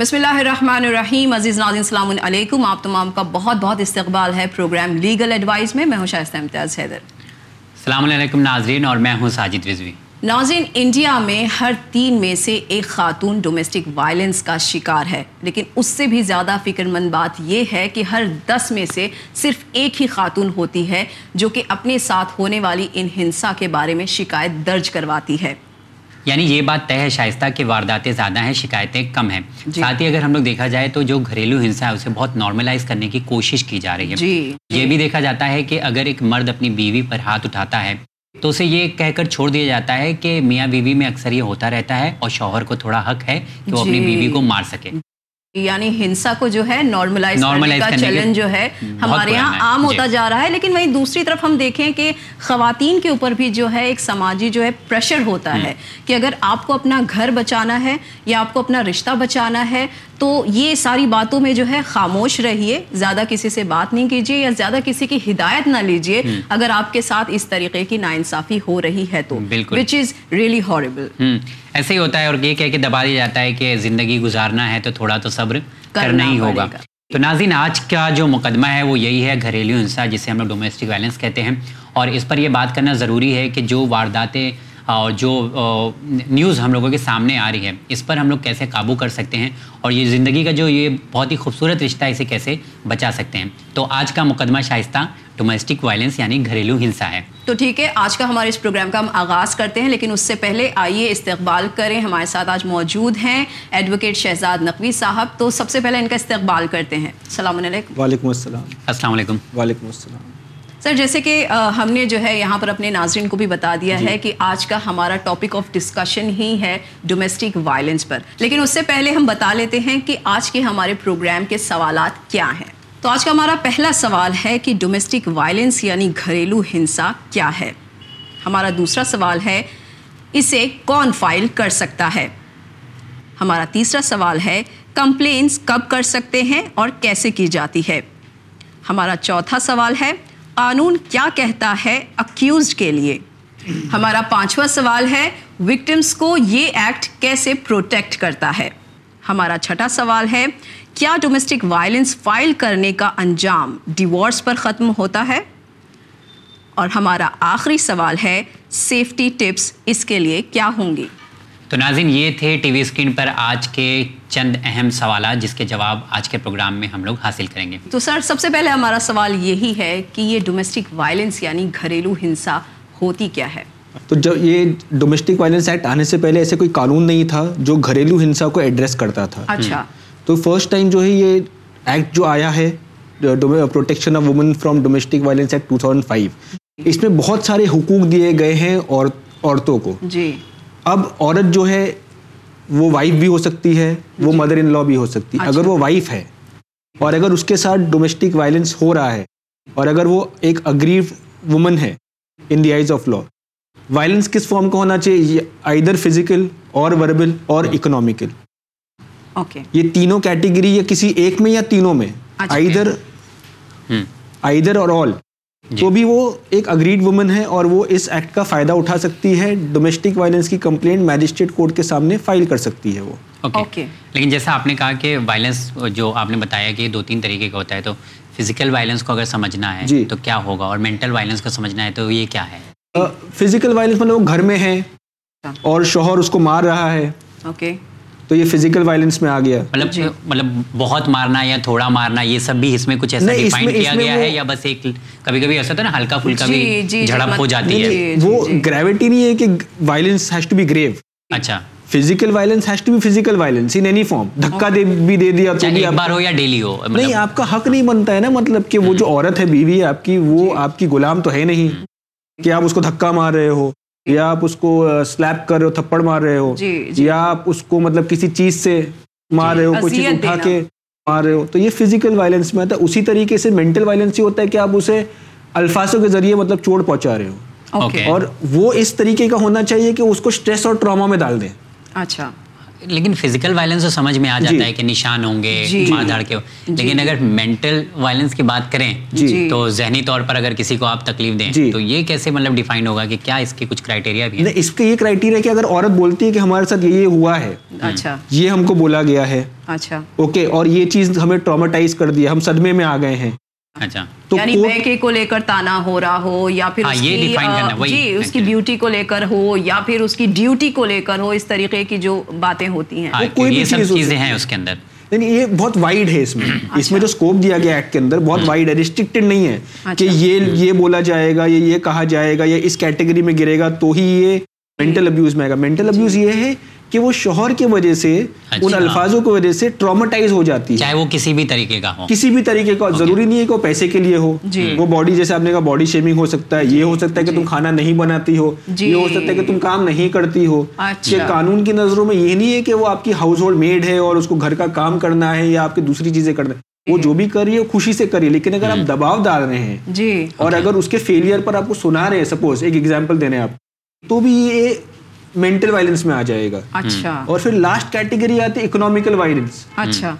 بسم اللہ الرحمن الرحیم. عزیز ناظرین السلام علیکم. آپ تمام کا بہت بہت استقبال ہے پروگرام لیگل ایڈوائز میں. میں ہوں شائستہ امتیاز حیدر. السلام علیکم ناظرین اور میں ہوں ساجد رضوی. ناظرین انڈیا میں ہر تین میں سے ایک خاتون ڈومیسٹک وائلنس کا شکار ہے. لیکن اس سے بھی زیادہ فکر مند بات یہ ہے کہ ہر دس میں سے صرف ایک ہی خاتون ہوتی ہے جو کہ اپنے ساتھ ہونے والی ان ہنسا کے بارے میں شکایت درج کرواتی ہے. یعنی یہ بات طے ہے شائستہ کہ وارداتیں زیادہ ہیں شکایتیں کم ہیں۔ جی۔ ساتھ ہی اگر ہم لوگ دیکھا جائے تو جو گھریلو ہنسا ہے اسے بہت نارملائز کرنے کی کوشش کی جا رہی ہے۔ جی۔ یہ بھی دیکھا جاتا ہے کہ اگر ایک مرد اپنی بیوی پر ہاتھ اٹھاتا ہے تو اسے یہ کہہ کر چھوڑ دیا جاتا ہے کہ میاں بیوی میں اکثر یہ ہوتا رہتا ہے اور شوہر کو تھوڑا حق ہے کہ وہ اپنی جی۔ بیوی کو مار سکے۔ یعنی ہنسا کو جو ہے نارملائز کا چیلنج جو ہے ہمارے یہاں۔ عام ہوتا جی۔ جا رہا ہے لیکن وہیں دوسری طرف ہم دیکھیں کہ خواتین کے اوپر بھی جو ہے ایک سماجی جو ہے پریشر ہوتا ہے کہ اگر آپ کو اپنا گھر بچانا ہے یا آپ کو اپنا رشتہ بچانا ہے تو یہ ساری باتوں میں جو ہے خاموش رہیے زیادہ کسی سے بات نہیں کیجیے یا زیادہ کسی کی ہدایت نہ لیجیے اگر آپ کے ساتھ اس طریقے کی ناانصافی ہو رہی ہے تو۔ وچ از ریئلی ہاربل ایسے ہی ہوتا ہے اور یہ کہہ کے دبا دیا جاتا ہے کہ زندگی گزارنا ہے تو تھوڑا تو صبر کرنا ہی ہوگا۔ تو ناظرین آج کا جو مقدمہ ہے وہ یہی ہے گھریلو ہنسا جسے ہم لوگ ڈومیسٹک وائلنس کہتے ہیں۔ اور اس پر یہ بات کرنا ضروری ہے کہ جو وارداتیں جو نیوز ہم لوگوں کے سامنے آ رہی ہے اس پر ہم لوگ کیسے قابو کر سکتے ہیں اور یہ زندگی کا جو یہ بہت ہی خوبصورت رشتہ ہے اسے کیسے بچا سکتے ہیں؟ تو آج کا مقدمہ شائستہ ڈومیسٹک وائلنس یعنی گھریلو ہنسا ہے۔ تو ٹھیک ہے آج کا ہمارے اس پروگرام کا ہم آغاز کرتے ہیں لیکن اس سے پہلے آئیے استقبال کریں۔ ہمارے ساتھ آج موجود ہیں ایڈوکیٹ شہزاد نقوی صاحب۔ تو سب سے پہلے ان کا استقبال کرتے ہیں۔ السلام علیکم۔ وعلیکم السلام۔ السلام علیکم۔ وعلیکم السلام۔ سر جیسے کہ ہم نے جو ہے یہاں پر اپنے ناظرین کو بھی بتا دیا ہے کہ آج کا ہمارا ٹاپک آف ڈسکشن ہی ہے ڈومیسٹک وائلنس پر۔ لیکن اس سے پہلے ہم بتا لیتے ہیں کہ آج کے ہمارے پروگرام کے سوالات کیا ہیں۔ تو آج کا ہمارا پہلا سوال ہے کہ ڈومیسٹک وائلنس یعنی گھریلو ہنسا کیا ہے۔ ہمارا دوسرا سوال ہے اسے کون فائل کر سکتا ہے؟ ہمارا تیسرا سوال ہے کمپلینس کب کر سکتے ہیں اور کیسے کی جاتی ہے؟ ہمارا چوتھا سوال ہے قانون کیا کہتا ہے اکیوزڈ کے لیے؟ ہمارا پانچواں سوال ہے وکٹمس کو یہ ایکٹ کیسے پروٹیکٹ کرتا ہے؟ ہمارا چھٹا سوال ہے، کیا ڈومیسٹک وائلنس فائل کرنے کا انجام ڈیورس پر ختم ہوتا ہے؟ اور ہمارا آخری سوال ہے سیفٹی ٹپس اس کے لیے کیا ہوں گی؟ تو ناظرین یہ تھے ٹی وی اسکرین پر آج کے چند اہم سوالات جس کے جواب آج کے پروگرام میں ہم لوگ حاصل کریں گے۔ تو سر سب سے پہلے ہمارا سوال یہی ہے کہ یہ ڈومیسٹک وائلنس یعنی گھریلو ہنسا ہوتی کیا ہے؟ تو جب یہ ڈومیسٹک وائلنس ایکٹ آنے سے پہلے ایسے کوئی قانون نہیں تھا جو گھریلو ہنسا کو ایڈریس کرتا تھا۔ اچھا۔ تو فرسٹ ٹائم جو ہے یہ ایکٹ جو آیا ہے protection of women from domestic violence act 2005 اس میں بہت سارے حقوق دیے گئے ہیں اور عورتوں کو۔ جی۔ اب عورت جو ہے وہ وائف بھی ہو سکتی ہے وہ مدر ان لا بھی ہو سکتی۔ ہے اگر وہ وائف ہے اور اگر اس کے ساتھ ڈومیسٹک وائلنس ہو رہا ہے اور اگر وہ ایک اگریو وومن ہے in the eyes of law violence کس فارم کا ہونا چاہیے؟ Either physical or verbal or economical okay یہ تینوں کیٹیگری یا کسی ایک میں یا تینوں میں؟ اچھا۔ آئدر ہوں۔ آئدر اور آل تو بھی وہ ایک اگریڈ وومن ہے اور وہ اس ایکٹ کا فائدہ اٹھا سکتی ہے۔ ڈومیسٹک وائلنس کی کمپلینٹ میجسٹریٹ کورٹ کے سامنے فائل کر سکتی ہے وہ۔ اوکے لیکن جیسا آپ نے کہا کہ وائلنس جو آپ نے بتایا کہ دو تین طریقے کا ہوتا ہے تو فزیکل وائلنس کو اگر سمجھنا ہے جی۔ تو کیا ہوگا؟ اور مینٹل وائلنس کو سمجھنا ہے تو یہ کیا ہے؟ فزیکل وائلنس مطلب وہ گھر میں ہے اور شوہر اس کو مار رہا ہے۔ اوکے تو یہ فزیکل وائلنس میں آ گیا۔ مطلب مطلب بہت مارنا یا تھوڑا مارنا یہ سب بھی اس میں کچھ ایسا نہیں، ڈیفائن کیا گیا ہے یا بس ایک کبھی کبھی ایسا ہوتا ہے نا ہلکا پھلکا جی، بھی جی، جی، جھڑپ ہو مت- جاتی ہے۔ جی، وہ گریوٹی نہیں ہے کہ violence has to be grave اچھا۔ Physical violence has to be physical violence in any form دھکا دے بھی دے دیا تو بھی ایک آپ بار ہو یا ڈیلی ہو نہیں مطلب آپ کا حق نہیں بنتا ہے نا مطلب کہ وہ جو عورت ہے بیوی ہے آپ کی وہ آپ کی غلام تو ہے نہیں۔ کہ آپ اس کو دھکا مار رہے ہو۔ یا آپ اس کو سلیپ کر رہے ہو تھپڑ مار رہے ہو جی جی۔ یا آپ اس کو مطلب کسی چیز سے مار رہے ہو کوئی چیز اٹھا۔ کے مار رہے ہو تو یہ فزیکل وائلنس میں آتا ہے اسی طریقے سے مینٹل وائلنس یہ ہوتا ہے کہ آپ اسے الفاظوں کے ذریعے مطلب چوٹ پہنچا رہے ہو۔ اور وہ اس طریقے کا ہونا چاہیے کہ اس کو اسٹریس اور ٹراما میں ڈال دیں۔ اچھا۔ لیکن فزیکل وائلنس تو سمجھ میں آ جاتا ہے کہ نشان ہوں گے ماں دھاڑ کے۔ لیکن اگر مینٹل وائلنس کی بات کریں تو ذہنی طور پر اگر کسی کو آپ تکلیف دیں تو یہ کیسے مطلب ڈیفائن ہوگا کہ کیا اس کے کچھ کرائٹیریا بھی اس کے یہ کرائٹیریا کہ اگر عورت بولتی ہے کہ ہمارے ساتھ یہ ہوا ہے اچھا۔ یہ ہم کو بولا گیا ہے۔ اچھا۔ اوکے اور یہ چیز ہمیں ٹرامیٹائز کر دیا ہم صدمے میں آ گئے ہیں۔ اچھا۔ یعنی بیکے کو لے کر تانا ہو رہا ہو یا پھر جی اس کی بیوٹی کو لے کر ہو یا پھر اس کی ڈیوٹی کو لے کر ہو اس طریقے کی جو باتیں ہوتی ہیں۔ کوئی بھی چیزیں ہیں اس کے اندر۔ یعنی یہ بہت وائڈ ہے اس میں۔ اس میں جو اسکوپ دیا گیا ایکٹ کے اندر بہت وائڈ ہے ریسٹرکٹیڈ نہیں ہے کہ یہ یہ بولا جائے گا یا یہ کہا جائے گا یا اس کیٹیگری میں گرے گا تو ہی یہ مینٹل ابیوز میں آئے گا۔ مینٹل ابیوز یہ ہے کہ وہ شوہر کی وجہ سے اچھا۔ ان الفاظوں کی وجہ سے ٹرامیٹائز ہو جاتی ہے۔ چاہے وہ کسی بھی طریقے کا ہو۔ کسی بھی طریقے کا ضروری نہیں ہے کہ وہ پیسے کے لیے ہو۔ جی۔ وہ باڈی جیسے آپ نے کہا باڈی شیمنگ ہو سکتا ہے یہ ہو سکتا ہے کہ جی۔ تم کھانا نہیں بناتی ہو۔ جی۔ یہ ہو سکتا ہے کہ تم کام نہیں کرتی ہو۔ اچھا۔ کہ قانون کی نظروں میں یہ نہیں ہے کہ وہ آپ کی ہاؤس ہولڈ میڈ ہے اور اس کو گھر کا کام کرنا ہے یا آپ کی دوسری چیزیں کرنا ہے۔ وہ جو بھی کر رہی ہے خوشی سے کریے لیکن اگر آپ دباؤ ڈال رہے ہیں جی۔ اور اگر اس کے فیلئر پر آپ کو سنا رہے ہیں سپوز ایک ایگزامپل دینے آپ۔ تو بھی یہ مینٹل وائلنس میں آ جائے گا۔ اچھا۔ اور پھر لاسٹ کیٹیگری آتی ہے اکنامیکل وائلنس اچھا۔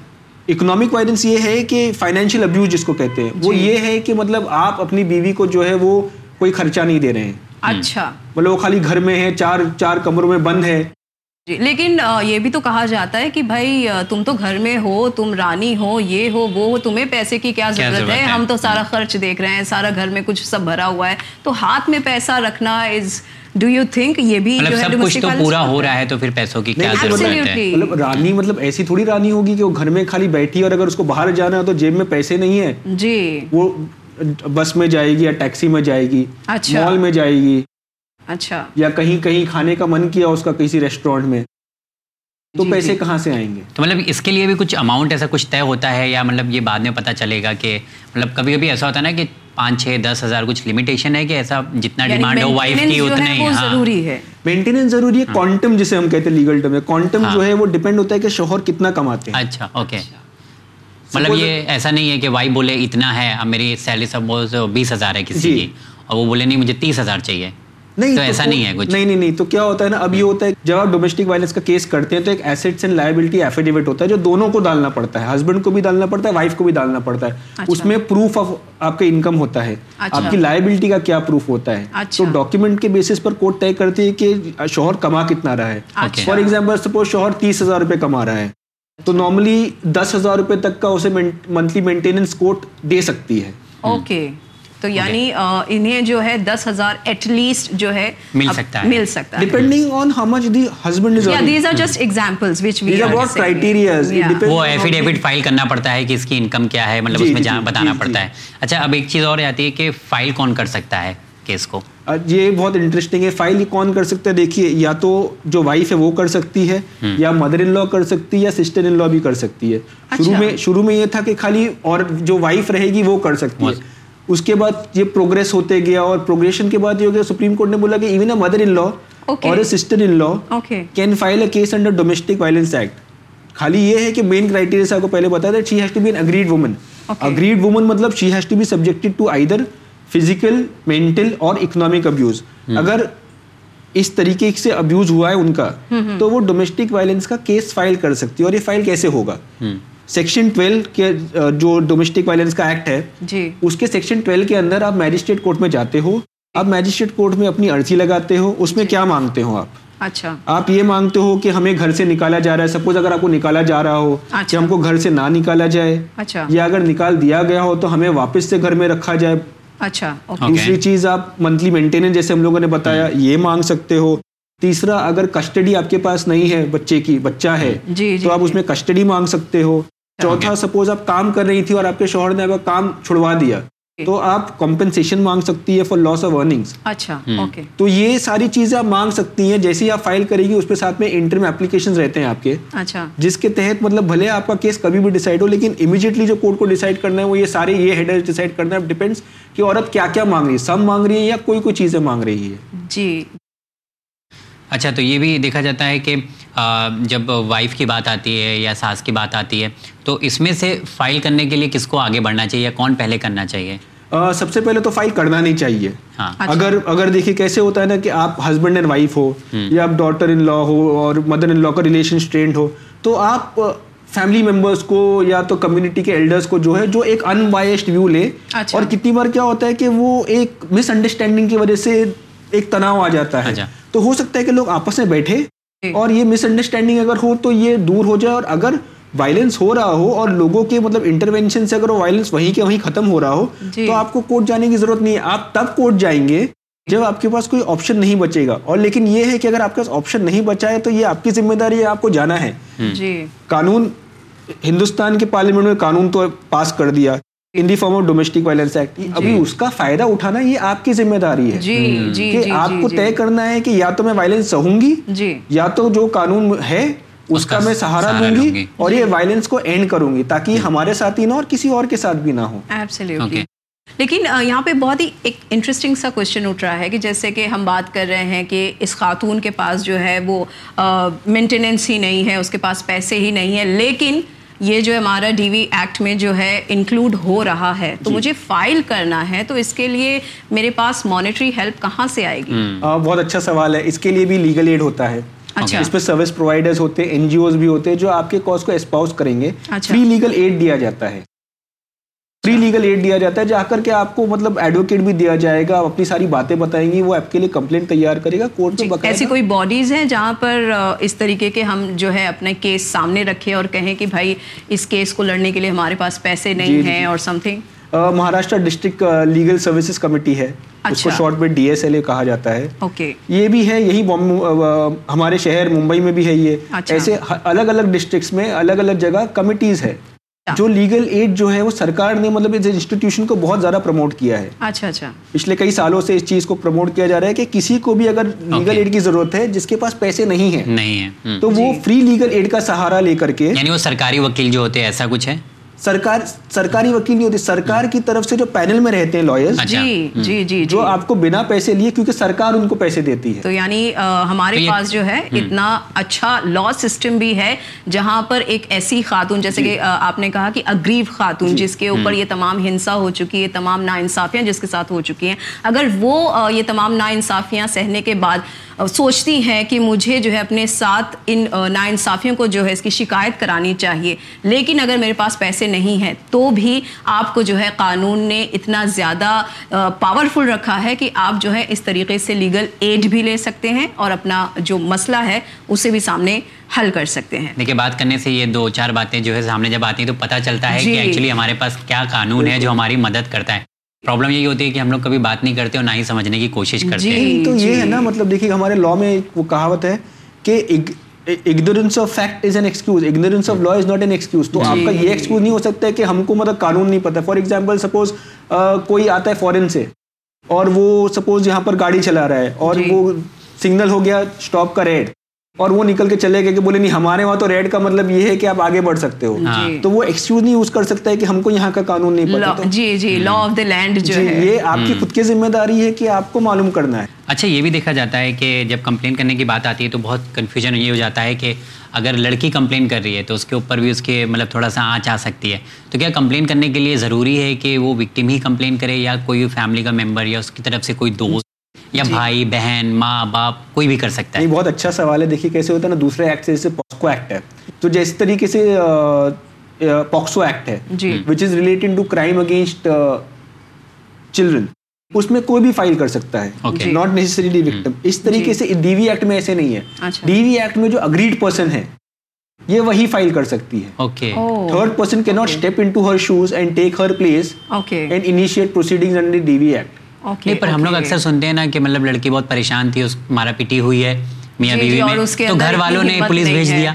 اکنامک وائلنس یہ ہے کہ فائنینشیل ابیوز جس کو کہتے ہیں وہ جی۔ یہ ہے کہ مطلب آپ اپنی بیوی کو جو ہے وہ کوئی خرچہ نہیں دے رہے ہیں۔ اچھا۔ مطلب وہ خالی گھر میں ہے چار چار کمروں میں بند ہے جی لیکن یہ بھی تو کہا جاتا ہے کہ بھائی تم تو گھر میں ہو تم رانی ہو یہ ہو وہ ہو تمہیں پیسے کی کیا ضرورت ہے؟ ہم تو سارا خرچ دیکھ رہے ہیں سارا گھر میں کچھ سب بھرا ہوا ہے۔ تو ہاتھ میں پیسہ رکھنا از ڈو یو تھنک یہ بھی مطلب سب کچھ تو پورا ہو رہا ہے تو پھر پیسوں کی کیا ضرورت ہے؟ مطلب رانی مطلب ایسی تھوڑی رانی ہوگی کہ وہ گھر میں خالی بیٹھی اور اگر اس کو باہر جانا ہے تو جیب میں پیسے نہیں ہے جی۔ وہ بس میں جائے گی یا ٹیکسی میں جائے گی اچھا۔ مال میں جائے گی۔ اچھا۔ یا کہیں کہیں کھانے کا من کیا اس کا کسی ریسٹورینٹ میں۔ تو جی، پیسے جی۔ کہاں سے آئیں گے؟ تو مطلب اس کے لیے بھی کچھ اماؤنٹ ایسا کچھ طے ہوتا ہے یا مطلب یہ بعد میں پتہ چلے گا کہ مطلب کبھی کبھی ایسا ہوتا ہے نا کہ پانچ چھ دس ہزار کچھ لمیٹیشن ہے کہ ایسا جتنا ڈیمانڈ یعنی ہو وائف کی اتنا ہی ہاں۔ ضروری ہے۔ مینٹیننس ضروری ہے کوانٹم ہاں۔ جسے ہم کہتے ہیں لیگل ٹرم میں۔ کوانٹم جو ہے وہ ڈیپینڈ ہوتا ہے کہ شوہر کتنا کماتے ہیں۔ اچھا اوکے مطلب یہ ایسا نہیں ہے کہ وائف بولے اتنا ہے اب میری سیلری سپوز بیس ہزار ہے کسی جی۔ کی اور وہ بولے نہیں مجھے تیس ہزار چاہیے۔ نہیں تو ایسا نہیں ہے کچھ۔ نہیں نہیں تو کیا ہوتا ہے نا اب یہ ہوتا ہے جب آپ ڈومیسٹک وائلنس کا کیس کرتے ہیں تو ایک ایسٹس اینڈ لائبلٹی ایفیڈیوٹ ہوتا ہے جو دونوں کو ڈالنا پڑتا ہے۔ ہسبینڈ کو بھی ڈالنا پڑتا ہے وائف کو بھی ڈالنا پڑتا ہے۔ اچھا۔ اس میں پروف آف آپ کا انکم ہوتا ہے۔ اچھا۔ آپ کی لائبلٹی کا کیا پروف ہوتا ہے؟ اچھا۔ تو ڈاکیومنٹ کے بیسس پر کوٹ طے کرتی ہے کہ شوہر کما کتنا رہا ہے۔ فار ایگزامپل سپوز شوہر تیس ہزار روپے کما رہا ہے۔ تو نارملی دس ہزار روپے تک کا اسے منتھلی مینٹیننس کوٹ دے سکتی ہے۔ اوکے تو یعنی انہیں جو ہے دس ہزار ایٹ لیسٹ جو ہے مل سکتا ہے۔ مل سکتا ہے۔ Depending on how much the husband is these are just examples which we are what criterias وہ ایفیڈیوٹ فائل کرنا پڑتا ہے کہ اس کی انکم کیا ہے مطلب اس میں جہاں بتانا پڑتا ہے۔ اچھا اب ایک چیز اور آتی ہے کہ فائل کون کر سکتا ہے کیس کو؟ یہ بہت انٹرسٹنگ ہے۔ فائل کون کر سکتا ہے؟ دیکھیے یا تو جو وائف ہے وہ کر سکتی ہے یا مدر ان لا کر سکتی ہے یا سسٹر ان لا بھی کر سکتی ہے۔ شروع میں شروع میں یہ تھا کہ خالی اور جو وائف رہے گی وہ کر سکتی ہے۔ اس کے بعد یہ پروگریس ہوتے گیا اور پروگریشن کے بعد یہ ہو گیا سپریم کورٹ نے بولا کہ even a mother in law or a sister in law can file a case under domestic violence act خالی یہ ہے کہ مین کرائٹیریا سے آپ کو پہلے بتا دیں she has to be an aggrieved woman aggrieved woman مطلب she has to be subjected to either physical mental or economic abuse اگر اس طریقے سے ابیوز ہوا ہے ان کا تو وہ ڈومیسٹک وائلنس کا کیس فائل کر سکتی ہے اور یہ فائل کیسے ہوگا؟ سیکشن ٹویلو کے جو ڈومیسٹک وائلنس کا ایکٹ ہے جی۔ اس کے سیکشن ٹویلو کے اندر آپ میجسٹریٹ کورٹ میں جاتے ہو آپ میجسٹریٹ کورٹ میں اپنی عرضی لگاتے ہو اس میں جی۔ کیا مانگتے ہو آپ؟ اچھا۔ آپ یہ مانگتے ہو کہ ہمیں گھر سے نکالا جا رہا ہے سپوز اگر آپ کو نکالا جا رہا ہو کہ اچھا۔ ہم کو گھر سے نہ نکالا جائے اچھا۔ یا اگر نکال دیا گیا ہو تو ہمیں واپس سے گھر میں رکھا جائے۔ اچھا دوسری چیز آپ منتھلی مینٹیننس جیسے ہم لوگوں نے بتایا یہ مانگ سکتے ہو۔ تیسرا اگر کسٹڈی آپ کے پاس نہیں ہے بچے کی بچہ ہے جی، تو آپ اس میں کسٹڈی مانگ سکتے ہو۔ چوتھا سپوز آپ کام کر رہی تھی اور آپ کے شوہر نے کام چھڑوا دیا تو آپ کمپنسیشن مانگ سکتی ہے فار لاس آف ارننگس اچھا تو یہ ساری چیزیں آپ مانگ سکتی ہیں جیسے آپ فائل کرے گی اس پہ ساتھ میں انٹر میں اپلیکیشن رہتے ہیں آپ کے۔ اچھا۔ جس کے تحت مطلب بھلے آپ کا کیس کبھی بھی ڈیسائڈ ہو لیکن امیڈیٹلی جو کورٹ کو ڈیسائڈ کرنا ہے وہ یہ سارے یہ ہیڈ ڈیسائڈ کرنا ہے ڈیپینڈس کہ عورت کیا کیا مانگ رہی ہے۔ سب مانگ رہی ہے یا کوئی کوئی چیزیں مانگ رہی ہے۔ جی۔ اچھا تو یہ بھی دیکھا جاتا ہے کہ جب وائف کی بات آتی ہے یا ساس کی بات آتی ہے تو اس میں سے فائل کرنے کے لیے کس کو آگے بڑھنا چاہیے کون پہلے کرنا چاہیے سب سے پہلے تو فائل کرنا نہیں چاہیے ہاں اچھا۔ اگر اگر دیکھیے کیسے ہوتا ہے نا کہ آپ ہسبینڈ اینڈ وائف ہو یا آپ ڈاٹر ان لا ہو اور مدر ان لا کا ریلیشن اسٹرینڈ ہو تو آپ فیملی ممبرس کو یا تو کمیونٹی کے ایلڈرس کو جو ہے جو ایک ان بائسڈ ویو لے اچھا۔ اور کتنی بار کیا ہوتا ہے کہ وہ ایک مس انڈرسٹینڈنگ کی وجہ سے ایک تناؤ آ جاتا ہے اچھا۔ تو ہو سکتا ہے کہ لوگ آپس میں بیٹھے۔ اور یہ مس انڈرسٹینڈنگ اگر ہو تو یہ دور ہو جائے اور اگر وائلنس ہو رہا ہو اور لوگوں کے مطلب انٹروینشن سے اگر وہ وائلنس وہیں کے وہیں ختم ہو رہا ہو جی۔ تو آپ کو کورٹ جانے کی ضرورت نہیں ہے۔ آپ تب کورٹ جائیں گے جب آپ کے پاس کوئی آپشن نہیں بچے گا۔ اور لیکن یہ ہے کہ اگر آپ کے پاس آپشن نہیں بچا ہے تو یہ آپ کی ذمہ داری ہے آپ کو جانا ہے۔ جی۔ قانون ہندوستان کے پارلیمنٹ میں قانون تو پاس کر دیا۔ In the form of domestic violence act ابھی اس کا فائدہ اٹھانا یہ آپ کی ذمہ داری ہے۔ جی جی کہ جی آپ کو جی۔ طے کرنا ہے کہ یا تو میں وائلنس سہوں گی جی۔ یا تو جو قانون ہے اس کا میں سہارا لوں گی۔ اور یہ وائلنس کو اینڈ کروں گی تاکہ ہمارے ساتھ ہی نہ اور کسی اور کے ساتھ بھی نہ ہو۔ لیکن یہاں پہ بہت ہی ایک انٹرسٹنگ سا کوشچن اٹھ رہا ہے کہ جیسے کہ ہم بات کر رہے ہیں کہ اس خاتون کے پاس جو ہے وہ مینٹیننس ہی نہیں ہے اس کے پاس پیسے ہی نہیں ہے لیکن یہ جو ہمارا ڈی وی ایکٹ میں جو ہے انکلوڈ ہو رہا ہے تو مجھے فائل کرنا ہے تو اس کے لیے میرے پاس مانیٹری ہیلپ کہاں سے آئے گی؟ بہت اچھا سوال ہے۔ اس کے لیے بھی لیگل ایڈ ہوتا ہے۔ اچھا۔ اس پہ سروس پرووائڈرز ہوتے ہیں این جی اوز بھی ہوتے ہیں جو آپ کے کاز کو اسپاؤس کریں گے۔ فری لیگل ایڈ دیا جاتا ہے۔ فری لیگل ایڈ دیا جاتا ہے جا کر کے آپ کو مطلب ایڈوکیٹ بھی دیا جائے گا آپ اپنی ساری باتیں بتائیں گی وہ آپ کے لیے کمپلینٹ تیار کرے گا کورٹ میں ایسی کوئی باڈیز ہیں جہاں پر اس طریقے کے ہم جو ہے اپنے کیس سامنے رکھے اور کہیں کہ بھائی اس کیس کو لڑنے کے لیے ہمارے پاس پیسے نہیں ہیں اور something Maharashtra district legal services committee ہے۔ اس کو۔ شارٹ میں ڈی ایس ایل اے کہا جاتا ہے۔ یہ بھی ہے یہی ہمارے شہر ممبئی میں بھی ہے یہ۔ اچھا۔ ایسے الگ الگ ڈسٹرکٹس میں الگ الگ جگہ کمیٹیز ہے۔ جو لیگل ایڈ جو ہے وہ سرکار نے مطلب اس انسٹیٹیوشن کو بہت زیادہ پروموٹ کیا ہے۔ اچھا اچھا۔ پچھلے کئی سالوں سے اس چیز کو پروموٹ کیا جا رہا ہے کہ کسی کو بھی اگر لیگل ایڈ کی ضرورت ہے جس کے پاس پیسے نہیں ہیں نہیں ہے۔ تو وہ فری لیگل ایڈ کا سہارا لے کر کے یعنی وہ سرکاری وکیل جو ہوتے ہیں ایسا کچھ ہے؟ سرکار سرکاری وکیل نہیں ہوتی سرکار کی طرف سے جو پینل میں رہتے ہیں لائرز اچھا۔ جی جی جی جی۔ جو آپ کو بنا پیسے لیے کیونکہ سرکار ان کو پیسے دیتی ہے۔ تو یعنی ہمارے پاس جو ہے اتنا اچھا لا سسٹم بھی ہے جہاں پر ایک ایسی خاتون جیسے کہ آ، آپ نے کہا کہ اگریو خاتون جس کے اوپر یہ تمام ہنسا ہو چکی ہے تمام نا انصافیاں جس کے ساتھ ہو چکی ہیں۔ اگر وہ یہ تمام نا انصافیاں سہنے کے بعد سوچتی ہیں کہ مجھے جو ہے اپنے ساتھ ان نا انصافیوں کو جو ہے اس کی شکایت کرانی چاہیے لیکن اگر میرے پاس پیسے نہیں ہیں تو بھی آپ کو جو ہے قانون نے اتنا زیادہ پاورفل رکھا ہے کہ آپ جو ہے اس طریقے سے لیگل ایڈ بھی لے سکتے ہیں اور اپنا جو مسئلہ ہے اسے بھی سامنے حل کر سکتے ہیں۔ دیکھیے بات کرنے سے یہ دو چار باتیں جو ہے سامنے جب آتی ہیں تو پتہ چلتا ہے جی۔ کہ ایکچولی ہمارے پاس کیا قانون ہے جو ہماری مدد کرتا ہے۔ پرابلم یہی ہوتی ہے کہ ہم لوگ کبھی بات نہیں کرتے اور نہ ہی سمجھنے کی کوشش کرتے جی۔ ہیں۔ تو یہ ہے نا مطلب دیکھیے ہمارے لا میں وہ کہاوت ہے کہ ignorance of fact is an excuse ignorance of law is not an excuse تو آپ کا یہ ایکسکیوز نہیں ہو سکتا ہے کہ ہم کو مطلب قانون نہیں پتہ فار ایگزامپل سپوز کوئی آتا ہے فورن سے اور وہ سپوز یہاں پر گاڑی چلا رہا ہے اور جی۔ وہ سگنل ہو گیا اسٹاپ کا ریڈ اور وہ نکل کے چلے گئے کہ بولے نہیں ہمارے وہاں تو ریڈ کا مطلب یہ ہے کہ آپ آگے بڑھ سکتے ہو۔ جی۔ تو وہ ایکسکیوز نہیں یوز کر سکتا ہے کہ ہم کو یہاں کا قانون نہیں تو۔ جی جی لا آف دا لینڈ جو جی ہے۔ یہ آپ کی خود کی ذمہ داری ہے کہ آپ کو معلوم کرنا ہے۔ اچھا یہ بھی دیکھا جاتا ہے کہ جب کمپلین کرنے کی بات آتی ہے تو بہت کنفیوژن یہ ہو جاتا ہے کہ اگر لڑکی کمپلین کر رہی ہے تو اس کے اوپر بھی اس کے مطلب تھوڑا سا آنچ آ سکتی ہے۔ تو کیا کمپلین کرنے کے لیے ضروری ہے کہ وہ وکٹم ہی کمپلین کرے یا کوئی فیملی کا ممبر یا اس کی طرف سے کوئی دوست یا بھائی بہن ماں باپ کوئی بھی کر سکتا ہے۔ نہیں بہت اچھا سوال ہے۔ دیکھیے کیسے ہوتا ہے نا دوسرے ایکٹ سے جیسے پاکسکو ایکٹ ہے۔ تو جس طریقے سے پاکسو ایکٹ ہے۔ جی۔ Which is related to crime against children اس میں کوئی بھی فائل کر سکتا ہے. ناٹ نیسسریلی وکٹم اس طریقے سے ڈی وی ایکٹ میں ایسے نہیں ہے۔ ڈی وی ایکٹ میں جو اگریڈ پرسن ہے یہ وہی فائل کر سکتی ہے۔ تھرڈ پرسن کی not step into her shoes and take her place and initiate proceedings under D V act نہیں پر ہم لوگ اکثر سنتے ہیں نا کہ مطلب لڑکی بہت پریشان تھی مارا پیٹی ہوئی ہے میاں جی، جی، بیوی اور میں تو گھر والوں نے پولیس بھیج۔ دیا۔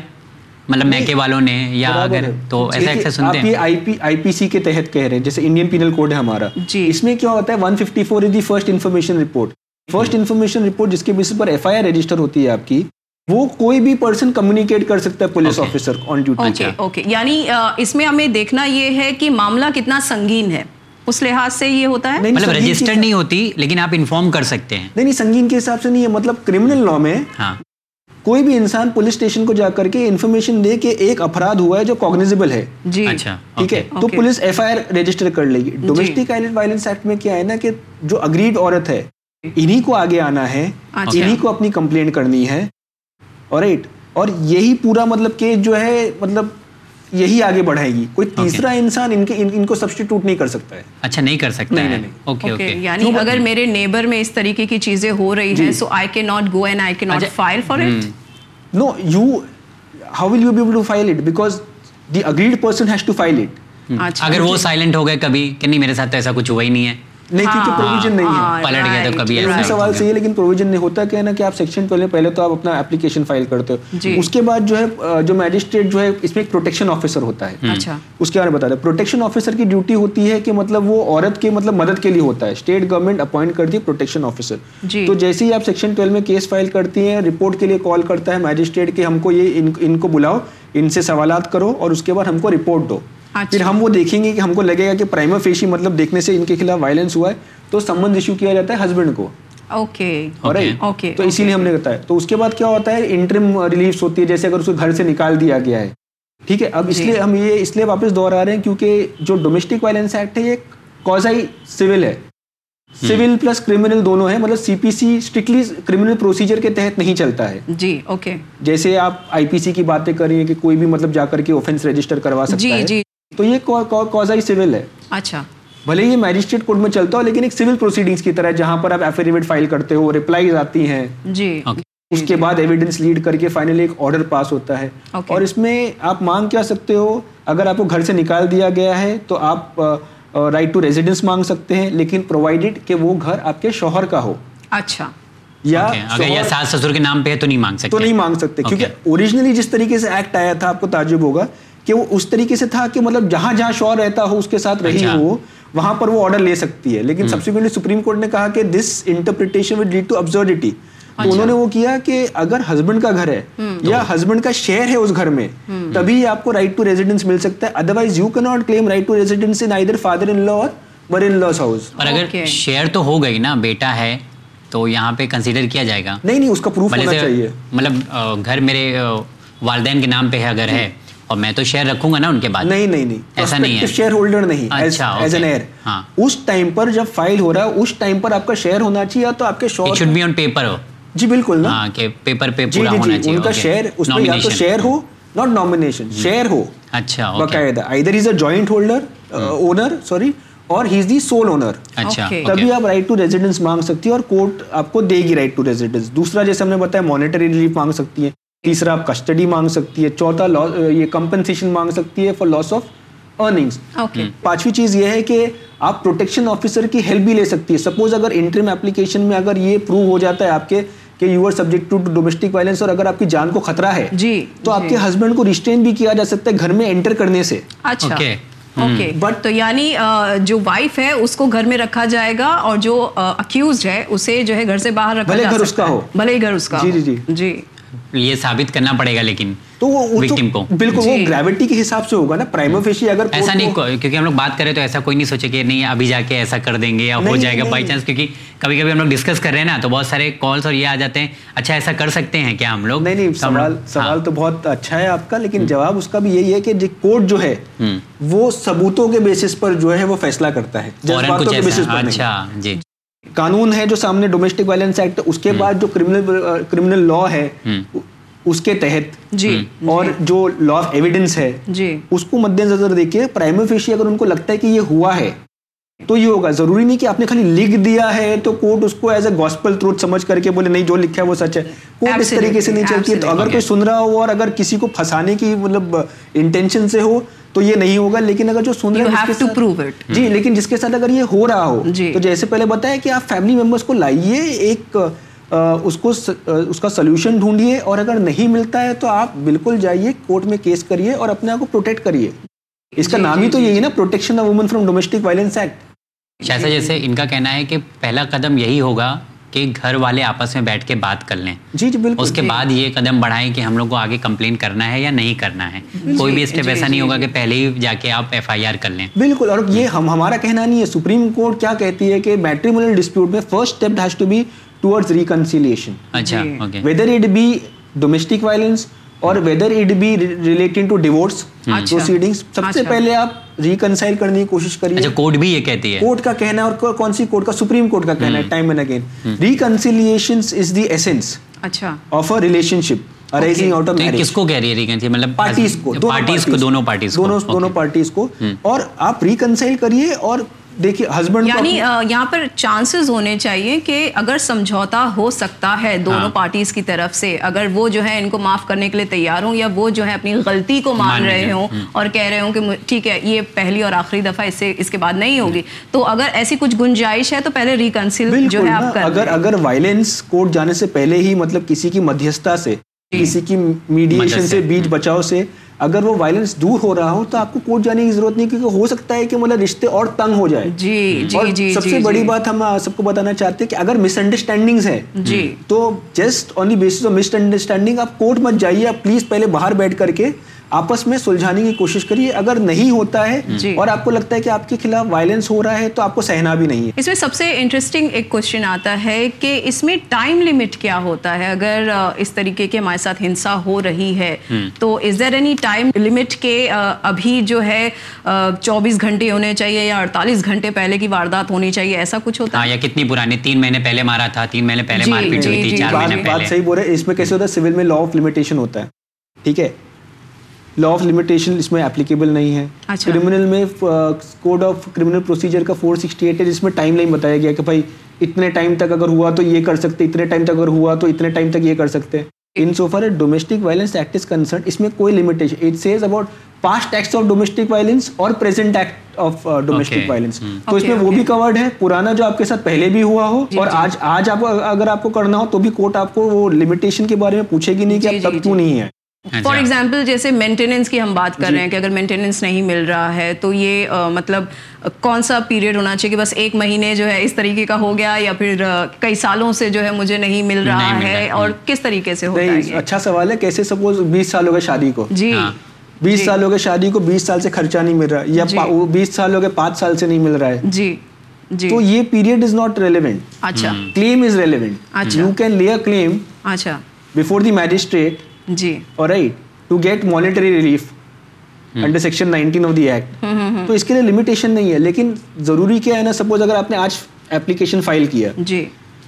مطلب میکے والوں نے یا اگر تو ایسا اکثر سنتے آپ ہیں۔ یہ آئی پی آئی پی سی کے تحت کہہ رہے ہیں جیسے انڈین پینل کوڈ ہے ہمارا۔ جی۔ اس میں کیا ہوتا ہے 154 is the first information report first information report جس کے بیس پر ایف آئی آر رجسٹر ہوتی ہے آپ کی وہ کوئی بھی پرسن کمیونیکیٹ کر سکتا ہے police. Officer on duty okay یعنی اس میں ہمیں دیکھنا یہ ہے کہ معاملہ کتنا سنگین ہے۔ اس لحاظ سے یہ ہوتا ہے؟ مطلب رجسٹرڈ نہیں ہوتی لیکن آپ انفارم کر سکتے ہیں۔ نہیں نہیں سنگین کے حساب سے نہیں ہے۔ مطلب کرمنل لا میں ہاں۔ کوئی بھی انسان پولیس اسٹیشن کو جا کر کے انفارمیشن دے کہ ایک اپرادھ ہوا ہے جو کوگنیزیبل ہے۔ جی۔ اچھا ٹھیک ہے؟ تو. Police F I R register کر لے گی۔ ڈومیسٹک وائلنس ایکٹ میں کیا ہے نا کہ جو اگریڈ عورت ہے انہی کو آگے آنا ہے اچھا۔ انہی کو اپنی کمپلینٹ کرنی ہے۔ رائٹ اور یہی پورا مطلب کہ جو ہے مطلب یہی آگے بڑھائے گی۔ کوئی تیسرا انسان ان کے ان ان کو سبسٹیٹوٹ نہیں کر سکتا ہے۔ اچھا نہیں کر سکتا نہیں، نہیں، اوکے اوکے یعنی اگر میرے نیبر میں اس طریقے کی چیزیں ہو رہی۔ ہیں so I can not go and I can not file for it no you how will you be able to file it because the aggrieved person has to file it اگر وہ silent ہو گئے کبھی کہ نہیں میرے ساتھ تو ایسا کچھ ہوا ہی نہیں ہے۔ نہیں کیونکہ پروویژن نہیں ہے۔ پلٹ گیا تو کبھی ایسا سوال صحیح ہے لیکن پروویژن نہیں ہوتا۔ ہے نا کہ آپ سیکشن پہلے پہلے تو آپ اپنا اپلیکیشن فائل کرتے ہو۔ جی۔ اس کے بعد جو ہے جو میجسٹریٹ جو ہے اس میں ایک پروٹیکشن آفیسر ہوتا ہے۔ اچھا۔ اس کے بارے میں بتا دیں۔ پروٹیکشن آفیسر کی ڈیوٹی ہوتی ہے کہ مطلب وہ عورت کے مطلب مدد کے لیے ہوتا ہے۔ اسٹیٹ گورنمنٹ اپوائنٹ کرتی ہے پروٹیکشن آفیسر جی۔ تو جیسے ہی آپ سیکشن ٹویلو میں کیس فائل کرتی ہیں رپورٹ کے لیے کال کرتا ہے میجسٹریٹ کہ ہم کو یہ ان کو بلاؤ ان سے سوالات کرو اور اس کے بعد ہم کو رپورٹ دو۔ پھر ہم وہ دیکھیں گے کہ ہم کو لگے گا کہ پرائمر فیشی مطلب دیکھنے سے ان کے خلاف وائلنس ہوا ہے تو سمن ایشو کیا جاتا ہے ہسبینڈ کو؟ تو اسی لیے ہم نے بتایا۔ تو اس کے بعد کیا ہوتا ہے؟ انٹرم ریلیفس ہوتی ہے جیسے اگر اس کو گھر سے نکال دیا گیا ہے۔ ٹھیک ہے؟ اب اس جی۔ لیے ہم یہ اس لیے واپس دوہرا رہے ہیں کیونکہ جو ڈومیسٹک وائلنس ایکٹ ہے یہ کوزائی سول ہے۔ سول پلس کرمنل دونوں ہیں مطلب C P C strictly criminal procedure کے تحت نہیں چلتا ہے۔ جی اوکے جیسے آپ آئی پی سی کی باتیں کر رہی ہیں کہ کوئی بھی مطلب جا کر کے اوفینس رجسٹر کروا سکتا جی ہے۔ جی۔ تو یہ کوزائی سول ہے. اچھا۔ بھلے یہ میجسٹریٹ کورٹ میں چلتا ہو لیکن ایک سول پروسیڈنگس کی طرح جہاں پر آپ ایفیڈیوٹ فائل کرتے ہو ریپلائیز آتی ہیں۔ جی۔ اس کے بعد ایویڈنس لیڈ کر کے فائنلی ایک آرڈر پاس ہوتا ہے. اور اس میں آپ مانگ کیا سکتے ہو؟ اگر آپ کو گھر سے نکال دیا گیا ہے تو آپ رائٹ ٹو ریزیڈنس مانگ سکتے ہیں لیکن پرووائڈیڈ کہ وہ گھر آپ کے شوہر کا ہو۔ اچھا۔ یا ساس سسر کے نام پہ تو نہیں مانگ سکتے۔ تو نہیں مانگ سکتے کیونکہ اوریجنلی جس طریقے سے ایکٹ آیا تھا آپ کو تعجب ہوگا۔ کہ وہ اس طریقے سے تھا کہ مطلب جہاں جہاں شوہر رہتا ہو اس کے ساتھ رہی اچھا۔ ہو وہاں پر وہ آرڈر لے سکتی ہے۔ لیکن سبسیکوینٹلی سپریم کورٹ نے کہا کہ this interpretation will lead to absurdity تو انہوں نے وہ کیا کہ اگر ہسبینڈ کا گھر ہے یا ہسبینڈ کا شیئر ہے اس گھر میں تبھی آپ کو رائٹ ٹو ریزیڈنس مل سکتا ہے۔ Otherwise you can not claim right to residence in either father in law اور مر ان لاس ہاؤس اور اگر. شیئر تو ہو گئی نا بیٹا ہے تو یہاں پہ کنسیڈر کیا جائے گا؟ نہیں نہیں اس کا پروف ہونا چاہیے۔ مطلب گھر میرے والدین کے نام پہ ہے اگر ہے۔ اور میں تو شیئر رکھوں گا نا ان کے بعد؟ نہیں نہیں نہیں ایسا نہیں ہے۔ شیئر ہولڈر نہیں اچھا، ایز این. ایئر ہاں۔ اس ٹائم پر جب فائل ہو رہا ہے اس ٹائم پر آپ کا شیئر ہونا چاہیے یا تو آپ کے اٹ شوہر شوڈ بی آن پیپر ہو۔ جی بالکل نا۔ ہاں کہ پیپر پہ جی پورا جی ہونا جی چاہیے ان کا. شیئر اس میں یا تو. شیئر ہو ناٹ نامینیشن شیئر ہو۔ اچھا اوکے باقاعدہ ادھر is a joint holder owner sorry اور ہی از دی سول اونر اچھا. تبھی آپ رائٹ ٹو ریزیڈنس مانگ سکتی ہے اور کورٹ آپ کو دے گی رائٹ ٹو ریزیڈنس دوسرا جیسے ہم نے بتایا مانیٹری ریلیف مانگ سکتی ہے تیسرا آپ کسٹڈی مانگ سکتی ہے چوتھا یہ کمپنسیشن مانگ سکتی ہے فار لاس آف ارننگس پانچویں چیز یہ ہے کہ آپ پروٹیکشن آفیسر کی ہیلپ بھی لے سکتی ہے۔ سپوز اگر انٹرم اپلیکیشن میں اگر یہ پروو ہو جاتا ہے آپ کے کہ you are subject to domestic violence اور اگر آپ کی جان کو خطرہ ہے جی تو آپ کے ہسبینڈ کو ریسٹین بھی کیا جا سکتا ہے گھر میں انٹر کرنے سے۔ اچھا. اوکے بٹ تو یعنی جو وائف ہے اس کو گھر میں رکھا جائے گا اور جو اکیوزڈ ہے اسے جو ہے گھر سے باہر رکھا بھلے گھر اس کا ہو۔ بھلے گھر اس کا جی، ہو۔ جی، جی۔ جی یہ ثابت کرنا پڑے گا لیکن تو کو۔ بالکل وہ جی۔ گریوٹی کے حساب سے ہوگا نا پرائمر فیشی اگر ایسا نہیں کیونکہ ہم لوگ بات کریں تو ایسا کوئی نہیں سوچے کہ نہیں ابھی جا کے ایسا کر دیں گے یا ہو جائے گا بائی چانس کیونکہ کبھی کبھی ہم لوگ ڈسکس کر رہے ہیں نا تو بہت سارے کالس اور یہ آ جاتے ہیں اچھا ایسا کر سکتے ہیں کیا ہم لوگ؟ نہیں نہیں سوال سوال ہاں۔ تو بہت اچھا ہے آپ کا لیکن جواب اس کا بھی یہی ہے کہ کورٹ جو ہے وہ ثبوتوں کے بیسس پر جو ہے وہ فیصلہ کرتا ہے جذباتوں کے بیسس پر اچھا جی۔ قانون ہے جو سامنے ڈومیسٹک وائلنس ایکٹ اس کے بعد جو کرمنل کرمنل لا ہے اس کے تحت۔ جی۔ اور جو لا آف ایویڈنس ہے جی۔ اس کو مد نظر دیکھیے پرائمر فیشی اگر ان کو لگتا ہے کہ یہ ہوا ہے تو یہ ہوگا۔ ضروری نہیں کہ آپ نے خالی لکھ دیا ہے تو کورٹ اس کو ایز اے گاسپل تھروت سمجھ کر کے بولے نہیں جو لکھا ہے وہ سچ ہے۔ کورٹ اس طریقے سے نہیں چلتی ہے۔ تو اگر کوئی سن رہا ہو اور اگر کسی کو پھنسانے کی مطلب انٹینشن سے ہو تو یہ نہیں ہوگا لیکن اگر جو سن اٹ جی لیکن جس کے ساتھ اگر یہ ہو رہا ہو جی۔ تو جیسے پہلے بتایا کہ آپ فیملی ممبرس کو لائیے ایک اس کو اس کا سلوشن ڈھونڈیے اور اگر نہیں ملتا ہے تو آپ بالکل جائیے کورٹ میں کیس کریے اور اپنے آپ کو پروٹیکٹ کریے۔ اس کا نام ہی تو یہی ہے نا protection of women from domestic violence act ایسا جیسے ان کا کہنا ہے کہ پہلا قدم یہی ہوگا کہ گھر والے آپس میں بیٹھ کے بات کر لیں۔ جی جی بالکل اس کے جی۔ بعد یہ قدم بڑھائیں کہ ہم لوگ کو آگے کمپلین کرنا ہے یا نہیں کرنا ہے۔ جی، کوئی بھی اسٹیپ جی، ایسا نہیں ہوگا کہ پہلے ہی جا کے آپ ایف آئی آر کر لیں۔ بالکل اور یہ ہم ہمارا کہنا نہیں ہے۔ سپریم کورٹ کیا کہتی ہے کہ میٹریمونل ڈسپیوٹ میں first step has to be towards reconciliation اچھا whether it be domestic violence اور whether it be relating to divorce proceeding سب سے اچھا. پہلے آپ ریکنسائل کرنے کی کوشش کریے. اچھا، کورٹ بھی یہ کہتی ہے. کورٹ کا کہنا ہے اور کون سی کورٹ کا؟ سپریم کورٹ کا کہنا ہے time and again reconciliation is the essence of a relationship اور آپ ریکنسائل کریے اور دیکھیے ہسبینڈ یعنی یہاں پر چانسز ہونے چاہیے کہ اگر سمجھوتا ہو سکتا ہے دونوں ہاں۔ پارٹیز کی طرف سے اگر وہ جو ہے ان کو معاف کرنے کے لیے تیار ہوں یا وہ جو ہے اپنی غلطی کو مان رہے ہوں اور کہہ رہے ہوں کہ ٹھیک ہے یہ پہلی اور آخری دفعہ اس سے اس کے بعد نہیں ہوگی۔ تو اگر ایسی کچھ گنجائش ہے تو پہلے ریکنسل جو ہے آپ ہاں، اگر اگر وائلنس کورٹ جانے سے پہلے ہی مطلب کسی کی مدھیستا سے جی۔ کسی کی میڈیشن سے بیچ بچاؤ سے اگر وہ وائلنس دور ہو رہا ہو تو آپ کو کورٹ جانے کی ضرورت نہیں کیونکہ ہو سکتا ہے کہ مطلب رشتے اور تنگ ہو جائے جی جی اور جی سب سے جی, بڑی جی. بات ہم سب کو بتانا چاہتے ہیں کہ اگر مس انڈرسٹینڈنگ ہے جی تو just on the basis of misunderstanding آپ کورٹ مت جائیے آپ پلیز پہلے باہر بیٹھ کر کے آپس میں سلجھانے کی کوشش کریے اگر نہیں ہوتا ہے جی۔ جی۔ اور آپ کو لگتا ہے کہ آپ کے خلاف وائلنس ہو رہا ہے تو آپ کو سہنا بھی نہیں ہے۔ اس میں سب سے انٹرسٹنگ ایک کوشچن آتا ہے کہ اس میں ٹائم لمٹ کیا ہوتا ہے؟ اگر اس طریقے کے ہمارے ساتھ ہنسا ہو رہی ہے تو is there any time limit کے ابھی جو ہے چوبیس گھنٹے ہونے چاہیے یا اڑتالیس گھنٹے پہلے کی واردات ہونی چاہیے؟ ایسا کچھ ہوتا ہے؟ ہاں، یا کتنی پرانی تین مہینے پہلے مارا تھا تین مہینے پہلے جی، مارپیٹ ہوئی تھی چار مہینے پہلے بات صحیح بول رہے ہیں اس میں کیسے ہوتا ہے؟ سول میں لا آف لمیٹیشن ہوتا ہے۔ ٹھیک ہے؟ لا آف لمیٹیشن اس میں اپلیکیبل نہیں ہے. اچھا. کرمنل میں کوڈ آف کرمنل پروسیجر کا فور سکسٹی ایٹ ہے جس میں ٹائم لائن بتایا گیا کہ بھائی اتنے ٹائم تک اگر ہوا تو یہ کر سکتے اتنے ٹائم تک اگر ہوا تو اتنے ٹائم تک یہ کر سکتے. In so far domestic violence act is concern اس میں کوئی limitation it says about past acts of domestic violence اور present act of domestic violence تو اس میں وہ بھی کورڈ ہے پرانا جو آپ کے ساتھ پہلے بھی ہوا ہو جی، اور جی. آج آج آپ اگر آپ کو کرنا ہو تو بھی کورٹ آپ کو وہ لمیٹیشن کے بارے میں پوچھے گی نہیں کہ جی، اب تک کیوں نہیں ہے۔ فار ایگزامپل جیسے مینٹیننس کی ہم بات کر رہے ہیں کہ اگر مینٹیننس نہیں مل رہا ہے تو یہ مطلب کون سا پیریڈ ہونا چاہیے کہ بس ایک مہینے جو ہے اس طریقے کا ہو گیا یا پھر کئی سالوں سے جو ہے مجھے نہیں مل رہا ہے اور کس طریقے سے ہوگا اچھا سوال ہے کیسے سپوز بیس سال ہو گئے شادی کو؟ جی۔ بیس جی۔ سال ہو گئے شادی کو بیس سال سے خرچہ نہیں مل رہا یا جی۔ بیس سال ہو گئے پانچ سال سے نہیں مل رہا ہے؟ جی۔, جی۔ تو یہ پیریڈ از ناٹ ریلیونٹ اچھا۔ Claim is relevant you can lay claim اچھا۔ Before the magistrate to get monetary relief under section nineteen of the act تو اس کے لیے لمیٹیشن نہیں ہے لیکن ضروری کیا ہے نا سپوز اگر آپ نے آج اپلیکیشن فائل کیا جی۔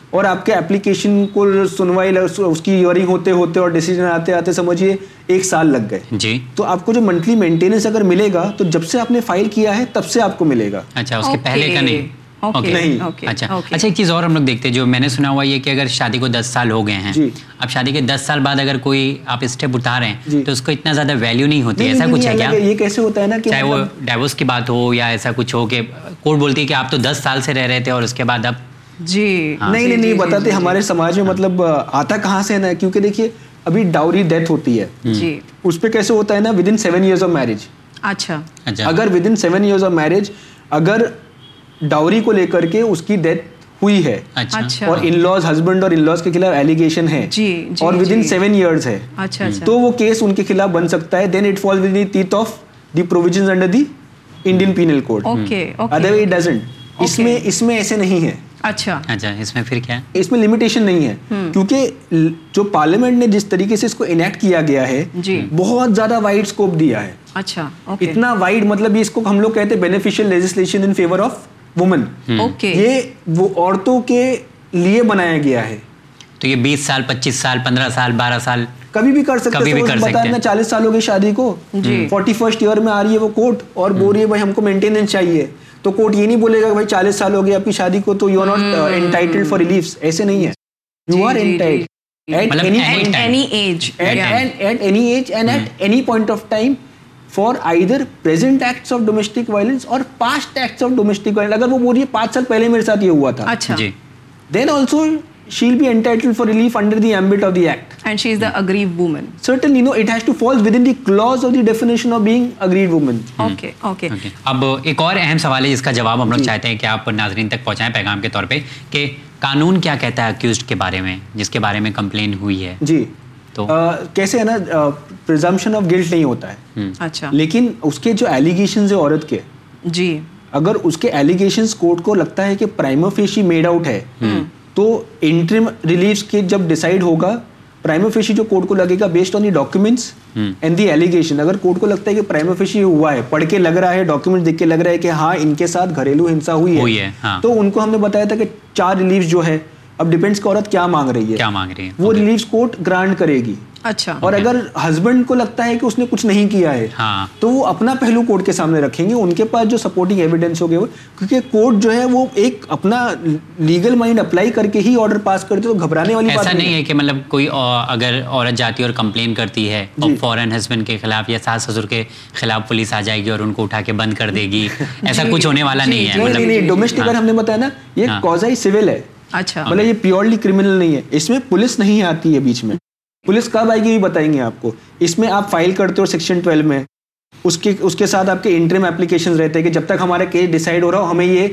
اور آپ کے اپلیکیشن کو سنوائی اس کی ہوتے ہوتے اور ڈیسیزن آتے آتے سمجھیے ایک سال لگ گئے۔ جی۔ تو آپ کو جو منتھلی مینٹیننس اگر ملے گا تو جب سے آپ نے فائل کیا ہے تب سے آپ کو ملے گا۔ اچھا اس کے پہلے کا نہیں۔ اوکے اچھا. اچھا ایک چیز اور ہم لوگ دیکھتے ہیں جو میں نے سنا ہوا یہ کہ اگر شادی کو دس سال ہو گئے ہیں جی۔ اب شادی کے دس سال بعد اگر کوئی آپ اسٹیپ اٹھا رہے ہیں جی۔ تو اس کو اتنا زیادہ ویلیو نہیں ہوتی ایسا کچھ ہے کیا؟ یہ کیسے ہوتا ہے نا چاہے وہ مطلب ڈائیورس کی بات ہو یا ایسا کچھ ہو کہ کورٹ بولتی ہے کہ آپ تو دس سال سے رہ رہے تھے اور اس کے بعد اب جی ہاں۔ نہیں نہیں جی، نہیں بتاتے ہمارے سماج میں ہاں۔ مطلب آتا کہاں سے نا؟ کیونکہ دیکھیے ابھی ڈاوری ڈیتھ ہوتی ہے۔ اس پہ کیسے ہوتا ہے نا؟ Within seven years of marriage اچھا۔ اگر within seven years of marriage اگر ڈاوری کو لے کر کے اس کی ڈیتھ ہوئی ہے۔ اچھا۔ اچھا۔ اور ان لاز ہسبینڈ اور ان لاز کے خلاف ایلیگیشن ہے۔ جی، جی، اور ود ان سیون ایئرز ہے۔ اچھا، تو وہ کیس ان کے خلاف بن سکتا ہے۔ Then it fall within teeth of the provisions under the Indian penal code other way doesn't اس میں اس میں ایسے نہیں ہے۔ اچھا۔ اچھا اس میں پھر کیا؟ اس میں لمیٹیشن نہیں ہے۔ کیونکہ جو پارلیمنٹ نے جس طریقے سے اس کو انیکٹ کیا گیا ہے جی۔ بہت زیادہ وائڈ اسکوپ دیا ہے۔ اچھا اتنا وائڈ مطلب اس کو ہم لوگ کہتے ہیں beneficial legislation in favour of women hmm. یہ وہ عورتوں کے لیے بنایا گیا ہے۔ تو یہ بیس سال پچیس سال پندرہ سال بارہ سال کبھی بھی کر سکتے ہیں۔ میں چالیس سالوں کی شادی کو۔ فورٹی فرسٹ ایئر میں آ رہی ہے وہ کوٹ اور بول رہی ہے بھائی ہم کو مینٹیننس چاہیے۔ تو کوٹ یہ نہیں بولے گا بھائی چالیس سال ہو گئے آپ کی شادی کو تو you are not entitle for relief ایسے نہیں ہے۔ You are entitle at any age at any age and at any point of time for either present acts of domestic violence اور past acts of domestic violence اگر وہ بول رہی ہے پانچ سال پہلے میرے ساتھ یہ ہوا تھا. اچھا. Then also shall be entitle for relief under the ambit of the act and she is the aggrieved woman certainly no it has to fall within the clause of the definition of being aggrieved woman okay okay اب ایک اور اہم سوال ہے جس کا جواب ہم لوگ چاہتے ہیں کہ آپ ناظرین تک پہنچائیں پیغام کے طور پہ کہ قانون کیا کہتا ہے اکیوزڈ کے بارے میں جس کے بارے میں کمپلین ہوئی ہے۔ جی. کیسے ہے نا پرزمپشن آف گلٹ نہیں ہوتا ہے۔ اچھا۔ لیکن اس کے جو ایلیگیشنز ہیں عورت کے جی۔ اگر اس کے ایلیگیشنز کورٹ کو لگتا ہے کہ پرائمو فیشی میڈ آؤٹ ہے تو انٹرم ریلیف کے جب ڈیسائیڈ ہوگا پرائمو فیشی جو کورٹ کو لگے گا based on the documents and the allegation اگر کورٹ کو لگتا ہے کہ پرائمو فیشی ہوا ہے پڑھ کے لگ رہا ہے ڈاکیومنٹ دیکھ کے لگ رہا ہے کہ ہاں ان کے ساتھ گھریلو ہنسا ہوئی ہے۔ تو ان کو ہم نے بتایا تھا کہ چار ریلیف جو ہے اب ڈیپینڈس کہ عورت کیا مانگ رہی ہے۔ کیا مانگ رہی ہے۔ وہ ریلیف کورٹ گرانٹ کرے گی۔ اچھا۔ اور اگر ہسبینڈ کو لگتا ہے کہ اس نے کچھ نہیں کیا ہے ہاں۔ تو وہ اپنا پہلو کورٹ کے سامنے رکھیں گے۔ ان کے پاس جو سپورٹنگ ایویڈینس ہوگی وہ کیونکہ کورٹ جو ہے وہ ایک اپنا لیگل مائنڈ اپلائی کر کے ہی آرڈر پاس کرتے تو گھبرانے والی ایسا نہیں ہے۔ کہ مطلب کوئی اگر عورت جاتی اور کمپلین کرتی ہے جی۔ اور فورن ہسبینڈ کے خلاف یا ساس سسر کے خلاف پولیس آ جائے گی اور ان کو اٹھا کے بند کر دے گی۔ ایسا جی۔ کچھ ہونے والا جی۔ نہیں ہے۔ نہیں نہیں مطلب ڈومیسٹک ہاں۔ ہم نے بتایا نا یہ ہاں۔ کوزائی سول ہے۔ اچھا۔ مطلب یہ پیورلی کرمنل نہیں ہے۔ اس میں پولیس نہیں آتی ہے بیچ میں۔ پولیس کب آئے گی بھی بتائیں گے آپ کو۔ اس میں آپ فائل کرتے ہو سیکشن ٹویلو میں۔ اس کے اس کے ساتھ آپ کے انٹرم اپلیکیشن رہتے ہیں کہ جب تک ہمارا کیس ڈیسائیڈ ہو رہا ہو، ہمیں یہ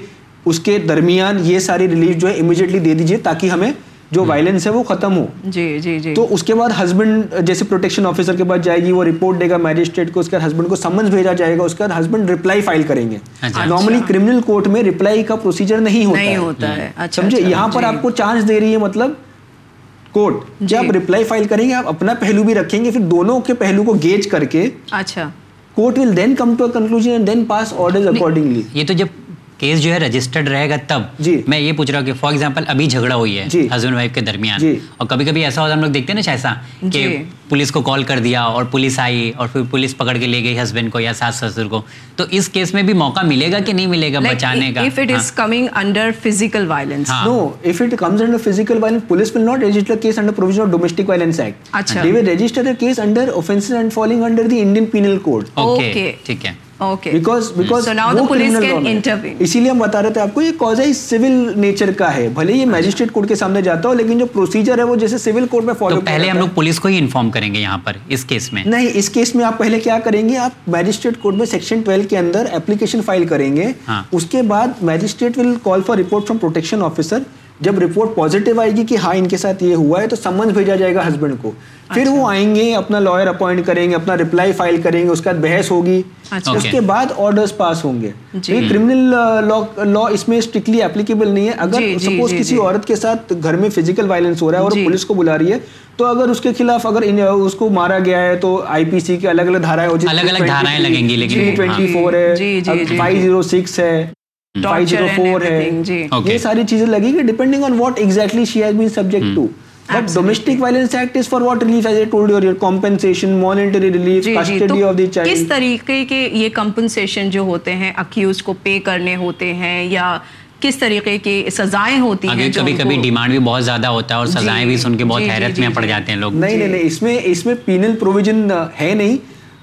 اس کے درمیان یہ ساری ریلیف جو ہے امیجیٹلی دے دیجیے تاکہ ہمیں جو وائلنس ہے وہ ختم ہو۔ جی جی جی۔ تو اس کے بعد ہسبینڈ جیسے پروٹیکشن آفیسر کے پاس جائے گی وہ رپورٹ دے گا میجسٹریٹ کو اس کا ہسبینڈ کو سمنس بھیجا جائے گا اس کے بعد ہسبینڈ رپلائی فائل کریں گے۔ نارملی کرمنل کورٹ میں رپلائی کا پروسیجر نہیں ہوتا ہے۔ اچھا، سمجھے؟ اچھا۔ یہاں پر جی۔ آپ کو چانس دے رہی ہے مطلب کورٹ جب جی، آپ جی۔ رپلائی فائل کریں گے آپ اپنا پہلو بھی رکھیں گے پھر دونوں کے پہلو کو گیج کر کے اچھا۔ Court will then come to a conclusion then pass order accordingly یہ تو جب کیس جو ہے رجسٹرڈ رہے گا تب میں یہ پوچھ رہا ہوں کہ فار ایگزامپل ابھی جھگڑا ہوئی ہے ہسبینڈ وائف کے درمیان اور کبھی کبھی ایسا ہوتا ہم لوگ دیکھتے ہیں نا ایسا کہ پولیس کو کال کر دیا اور پولیس آئی اور پھر پولیس پکڑ کے لے گئی ہسبینڈ کو یا ساس سسر کو۔ تو اس کیس میں بھی موقع ملے گا کہ نہیں ملے گا بچانے کا؟ If it is coming under physical violence no if it comes under physical violence police will not register case under provision domestic violence act اچھا they will register the case under and falling under the Indian penal code okay ٹھیک ہے اسی لیے ہم بتا رہے تھے آپ کو یہ کوزا ہے. سیول نیچر کا ہے بھلے یہ میجسٹریٹ کورٹ کے سامنے جاتا ہو لیکن جو پروسیجر ہے وہ جیسے سیول کورٹ میں فالو پہلے ہم لوگ پولیس کو ہی انفارم کریں گے یہاں پر اس کیس میں۔ نہیں اس کیس میں آپ پہلے کیا کریں گے آپ میجسٹریٹ کورٹ میں سیکشن ٹویلو کے اندر اپلیکیشن فائل کریں گے۔ ہاں۔ اس کے بعد magistrate will call for report from protection officer جب رپورٹ پازیٹیو آئے گی کہ ہاں ان کے ساتھ یہ ہوا ہے تو سمنس بھیجا جائے گا ہسبینڈ کو۔ پھر وہ اچھا۔ آئیں گے اپنا لائر اپوائنٹ کریں گے اپنا ریپلائی فائل کریں گے اس کے بعد بحث ہوگی۔ اچھا۔ اس کے بعد آرڈرس پاس ہوں گے۔ جی۔ یہ کرمنل لا اس میں اسٹرکٹلی اپلیکیبل نہیں ہے۔ اگر جی، جی، سپوز کسی عورت کے ساتھ گھر میں فزیکل وائلنس ہو رہا ہے اور پولیس کو بلا رہی ہے تو اگر اس کے خلاف اگر اس کو مارا گیا ہے تو آئی پی سی کے الگ الگ دھارائیں ہو جائیں الگ الگ دھارائیں لگیں گی لیکن 224 ہاں۔ ہے۔ فائیو زیرو فور ہے یہ ساری چیزیں depending on what exactly she has been subject to but violence act is for what relief as a told your compensation monetary relief custody of the child کس طریقے کے یہ کمپنسیشن جو ہوتے ہیں اکیوز کو پے کرنے ہوتے ہیں یا کس طریقے کی سزائیں ہوتی ہیں کبھی کبھی ڈیمانڈ بھی بہت زیادہ ہوتا ہے اور سزائیں بھی سن کے بہت حیرت میں پڑ جاتے ہیں لوگ نہیں نہیں نہیں اس میں اس میں پینل پروویژن ہے نہیں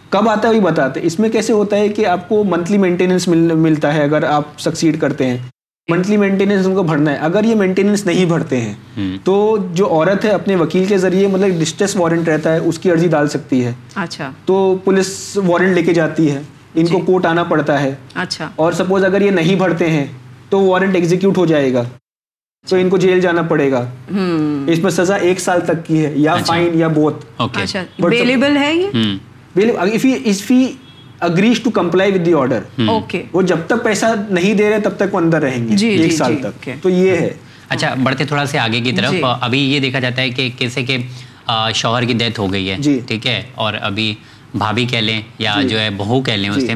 کب آتا ہے وہی بتاتے اس میں کیسے ہوتا ہے کہ آپ کو منتھلی مینٹیننس ملتا ہے اگر آپ سکسیڈ کرتے ہیں۔ منتھلی مینٹیننس ان کو بھرنا ہے۔ اگر یہ مینٹیننس نہیں بھرتے ہیں تو جو عورت ہے اپنے وکیل کے ذریعے مطلب ڈسٹریس وارنٹ رہتا ہے اس کی عرضی ڈال سکتی ہے۔ اچھا۔ تو پولیس وارنٹ لے کے جاتی ہے۔ ان کو کورٹ آنا پڑتا ہے۔ اچھا۔ اور سپوز اگر یہ نہیں بھرتے ہیں تو وارنٹ ایگزیکیوٹ ہو جائے گا۔ تو ان کو جیل جانا پڑے گا۔ اس میں سزا ایک سال تک کی ہے یا اچھا۔ فائن یا بوتھ ہے if hmm. وہ جب تک پیسہ نہیں دے رہے تب تک وہ اندر رہیں گے جی، ایک جی، جی، سال تک۔ تو یہ ہے۔ اچھا بڑھتے تھوڑا سے آگے کی طرف۔ ابھی یہ دیکھا جاتا ہے کہ کیسے کہ شوہر کی ڈیتھ ہو گئی ہے ٹھیک ہے؟ اور ابھی بھابھی کہہ لیں یا جو ہے بہو کہہ لیں اسے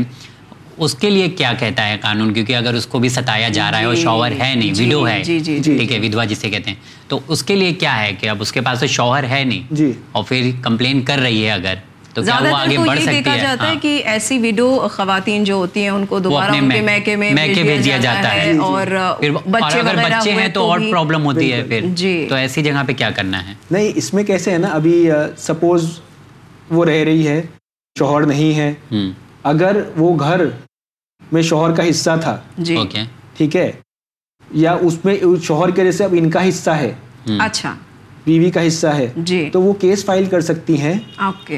اس کے لیے کیا کہتا ہے قانون؟ کیونکہ اگر اس کو بھی ستایا جا رہا ہے اور شوہر ہے نہیں ویڈو ہے ٹھیک ہے ودوا جسے کہتے ہیں۔ تو اس کے لیے کیا ہے کہ اب اس کے پاس تو شوہر ہے نہیں۔ اور پھر کمپلین کر رہی ہے اگر۔ تو کیا وہ آگے بڑھ سکتی ہے؟ دیکھا جاتا ہے ہاں۔ کہ ایسی ویڈیو خواتین جو ہوتی ہیں ان کو دوبارہ ان کے میکے میں میکے بھیجیا جاتا ہے جی۔ اور بچے اگر بچے ہیں تو اور پرابلم ہوتی ہے پھر۔ جی۔ تو ایسی جگہ پہ کیا کرنا ہے؟ نہیں اس میں کیسے ہے نا ابھی سپوز وہ رہ رہی ہے شوہر نہیں ہے۔ اگر وہ گھر میں شوہر کا حصہ تھا جی۔ ٹھیک ہے یا اس میں شوہر کے جیسے اب ان کا حصہ ہے۔ اچھا۔ بیوی کا حصہ ہے جی۔ تو وہ کیس فائل کر سکتی ہیں۔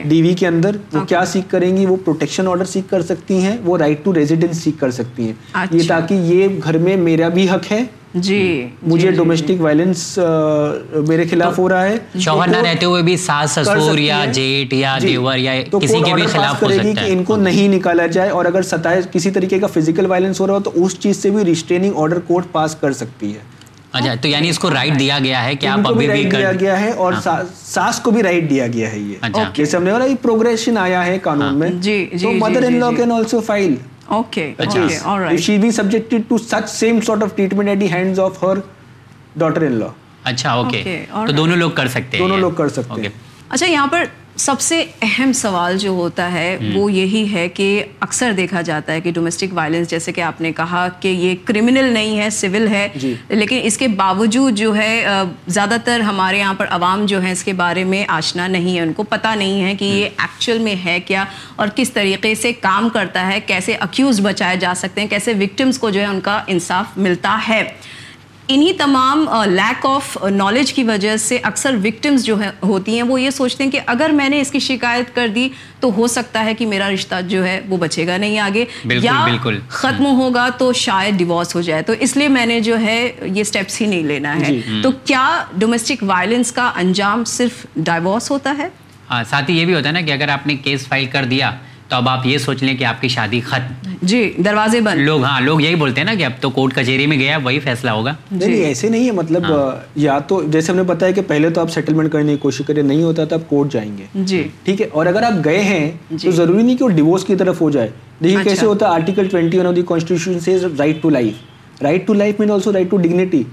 ڈی وی کے اندر وہ کیا سیکھ کریں گی وہ پروٹیکشن آرڈر سیکھ کر سکتی ہیں وہ رائٹ ٹو ریزیڈینس سیکھ کر سکتی ہیں۔ یہ اچھا۔ تاکہ یہ گھر میں میرا بھی حق ہے۔ جی۔ مجھے جی، جی، ڈومیسٹک وائلنس جی۔ میرے خلاف ہو رہا ہے۔ شوہر نہ رہتے ہوئے بھی ساس سسور یا جیٹ یا دیور یا کسی کے بھی خلاف ہو سکتا ہے۔ ان کو نہیں نکالا جائے اور اگر ستائے کسی طریقے کا فزیکل وائلنس ہو رہا ہو تو اس چیز سے بھی ریسٹریننگ آرڈر کورٹ پاس کر سکتی ہے۔ اچھا تو یعنی اس کو رائٹ دیا گیا ہے کہ آپ ابھی بھی دیا گیا ہے اور ہاں۔ ساس کو بھی رائٹ دیا گیا ہے یہ۔ جیسے ہم نے بولا یہ پروگریشن آیا ہے قانون ہاں۔ میں۔ جی، جی، تو mother in law can also file Okay, اچھا۔ okay, all right. She be subjected to such same sort of treatment at the hands of her daughter-in-law. اچھا اوکے تو دونوں لوگ کر سکتے ہیں۔ دونوں لوگ کر سکتے ہیں۔ اچھا یہاں پر سب سے اہم سوال جو ہوتا ہے وہ یہی ہے کہ اکثر دیکھا جاتا ہے کہ ڈومیسٹک وائلنس جیسے کہ آپ نے کہا کہ یہ کرمنل نہیں ہے سول ہے۔ جی۔ لیکن اس کے باوجود جو ہے زیادہ تر ہمارے یہاں پر عوام جو ہے اس کے بارے میں آشنا نہیں ہے۔ ان کو پتہ نہیں ہے کہ یہ ایکچوئل میں ہے کیا اور کس طریقے سے کام کرتا ہے کیسے اکیوز بچائے جا سکتے ہیں کیسے وکٹمس کو جو ہے ان کا انصاف ملتا ہے۔ انہی تمام لیک آف نالج کی وجہ سے اکثر وکٹمس جو ہے ہوتی ہیں وہ یہ سوچتے ہیں کہ اگر میں نے اس کی شکایت کر دی تو ہو سکتا ہے کہ میرا رشتہ جو ہے وہ بچے گا نہیں آگے بالکل، یا بالکل۔ ختم ہوگا تو شاید ڈیورس ہو جائے۔ تو اس لیے میں نے جو ہے یہ سٹیپس ہی نہیں لینا ہے۔ تو کیا ڈومیسٹک وائلنس کا انجام صرف ڈائیورس ہوتا ہے؟ ہاں ساتھ ہی یہ بھی ہوتا ہے نا کہ اگر آپ نے کیس فائل کر دیا تو اب آپ یہ سوچ لیں کہ آپ کی شادی ختم. جی دروازے بند. لوگ ہاں لوگ یہی بولتے ہیں نا کہ اب تو کورٹ کچہری میں گیا وہی فیصلہ ہوگا. نہیں نہیں ایسے نہیں ہے مطلب یا تو جیسے ہم نے بتایا کہ پہلے تو آپ سیٹلمنٹ کرنے کی کوشش کریں نہیں ہوتا تو آپ کورٹ جائیں گے. جی. ٹھیک ہے؟ اور اگر آپ گئے ہیں تو ضروری نہیں کہ وہ ڈیوورس کی طرف ہو جائے. دیکھیے کیسے ہوتا ہے article twenty one of the constitution سے right to life right to life mean also right to dignity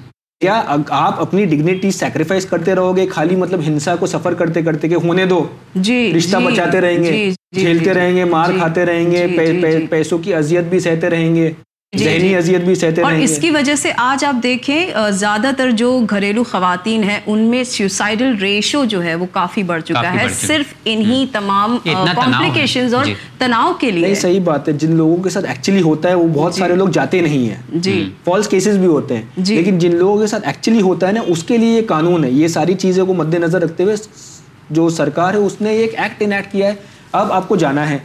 کیا آپ اپنی ڈگنیٹی سیکریفائس کرتے رہو گے؟ خالی مطلب ہنسا کو سفر کرتے کرتے کہ ہونے دو۔ جی رشتہ جی، بچاتے رہیں گے جی، جی، کھیلتے رہیں گے مار کھاتے رہیں گے۔ پیسوں کی اذیت بھی سہتے رہیں گے۔ ذہنی جی۔ اذیت بھی سہتے اور اس کی وجہ سے آج آپ دیکھیں زیادہ تر جو گھریلو خواتین ہیں ان میں سیوسائڈل ریشو جو ہے وہ کافی بڑھ چکا ہے۔ صرف انہی تمام۔ کمپلیکیشنز اور جی۔ تناؤ کے لیے۔ نہیں صحیح بات ہے۔ جن لوگوں کے ساتھ ایکچولی ہوتا ہے وہ بہت سارے لوگ جاتے نہیں ہیں۔ جی۔ فالس کیسز بھی ہوتے ہیں۔ جی۔ لیکن جن لوگوں کے ساتھ ایکچولی ہوتا ہے نا اس کے لیے یہ قانون ہے۔ یہ ساری چیزوں کو مد نظر رکھتے ہوئے جو سرکار ہے اس نے ایک ایکٹ انیکٹ کیا ہے۔ اب آپ کو جانا ہے۔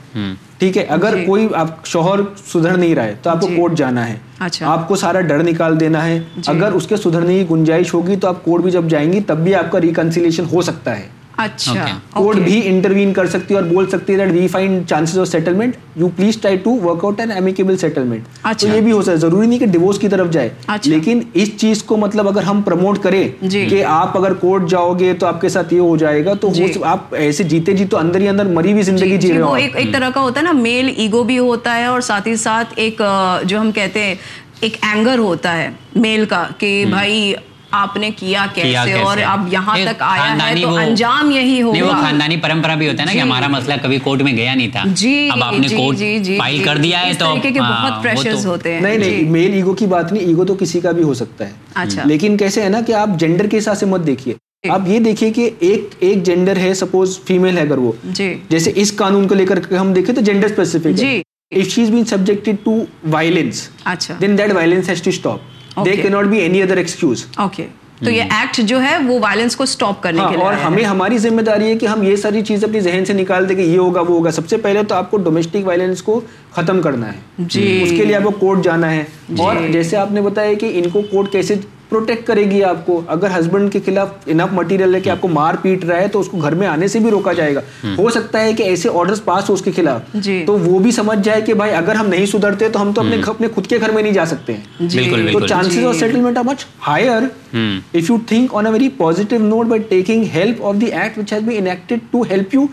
ٹھیک ہے اگر جی۔ کوئی آپ شوہر سدھر نہیں رہا ہے تو آپ کو جی۔ کورٹ جانا ہے اچھا۔ آپ کو سارا ڈر نکال دینا ہے جی۔ اگر اس کے سدھرنے کی گنجائش ہوگی تو آپ کورٹ بھی جب جائیں گی تب بھی آپ کا ریکنسیلیشن ہو سکتا ہے اچھا. کورٹ. بھی انٹروین کر سکتی ہے اور بول سکتی ہے that we find chances of settlement you please try to work out an amicable settlement تو۔ یہ بھی ہو سکتا ہے ضروری نہیں کہ ڈیوورس کی طرف جائے اچھا۔ لیکن اس چیز کو مطلب اگر ہم پروموٹ کریں جی۔ کہ آپ اگر کورٹ جاؤ گے تو آپ کے ساتھ یہ ہو جائے گا تو جی۔ آپ ایسے جیتے جی تو اندر ہی اندر مری ہوئی زندگی جی جی جی رہے ہو ایک طرح کا ہوتا ہے نا میل ایگو بھی ہوتا ہے اور ساتھ ہی ساتھ ایک جو ہم کہتے ہیں ایک اینگر ہوتا ہے میل کا کہ بھائی آپ نے کیا کیسے اور؟ اب یہاں یہ تک آیا ہے تو انجام یہی نہیں وہ ہوگا۔ خاندانی پرمپرا بھی ہوتا ہے نا کہ جی۔ ہمارا مسئلہ کبھی کورٹ میں گیا نہیں تھا۔ جی اب آپ نے کورٹ جی، فائل جی، کر دیا ہے تو کے ہاں، بہت پریشرز ہوتے ہیں۔ نہیں۔ نہیں میل ایگو کی بات نہیں ایگو تو کسی کا بھی ہو سکتا ہے۔ اچھا۔ لیکن کیسے ہے نا کہ آپ جینڈر کے حساب سے مت دیکھیے۔ آپ یہ دیکھیے کہ ایک ایک جینڈر ہے سپوز فیمیل ہے اگر وہ۔ جی۔ جیسے اس قانون کو لے کر ہم دیکھیں تو gender specific G. If she is been subjected to violence اچھا۔ Then that violence has to stop there. Can not be any other excuse okay تو یہ ایکٹ جو ہے وہ وائلنس کو سٹاپ کرنے کے لیے اور۔ ہمیں ہماری ذمہ داری ہے کہ ہم یہ ساری چیزیں اپنی ذہن سے نکال دیں کہ یہ ہوگا وہ ہوگا سب سے پہلے تو آپ کو ڈومیسٹک وائلنس کو ختم کرنا ہے جی اس کے لیے آپ کو کورٹ جانا ہے اور جیسے آپ نے بتایا کہ ان کو کورٹ کیسے پروٹیکٹ کرے گی آپ کو۔ اگر ہسبینڈ کے خلاف انف مٹیریل ہے کہ آپ کو مار پیٹ رہا ہے تو اس کو گھر میں آنے سے بھی روکا جائے گا۔ ہو سکتا ہے کہ ایسے آرڈرز پاس ہو اس کے خلاف۔ جی۔ تو وہ بھی سمجھ جائے کہ بھائی اگر ہم نہیں سدھرتے تو ہم تو اپنے اپنے خود کے گھر میں نہیں جا سکتے۔ ہیں جی تو۔ Chances of settlement are much higher ہوں۔ if you think on a very positive note by taking help of the act which has been enacted to help you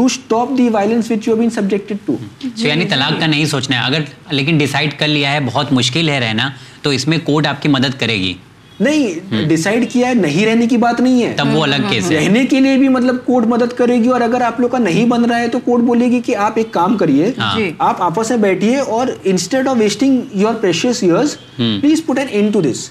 to stop the violence which you have been subjected to. تو یعنی طلاق کا نہیں سوچنا ہے۔ اگر لیکن decide کر لیا ہے بہت مشکل ہے رہنا تو اس میں کورٹ آپ کی مدد کرے گی۔ نہیں ڈیسائیڈ کیا ہے نہیں رہنے کی بات نہیں ہے۔ تب وہ الگ کیس ہے۔ رہنے کے لیے بھی مطلب کورٹ مدد کرے گی اور اگر آپ لوگ کا نہیں بن رہا ہے تو کورٹ بولے گی کہ آپ ایک کام کریے ہاں۔ جی۔ آپ آپس میں بیٹھیے اور instead of wasting your precious years please put an end to this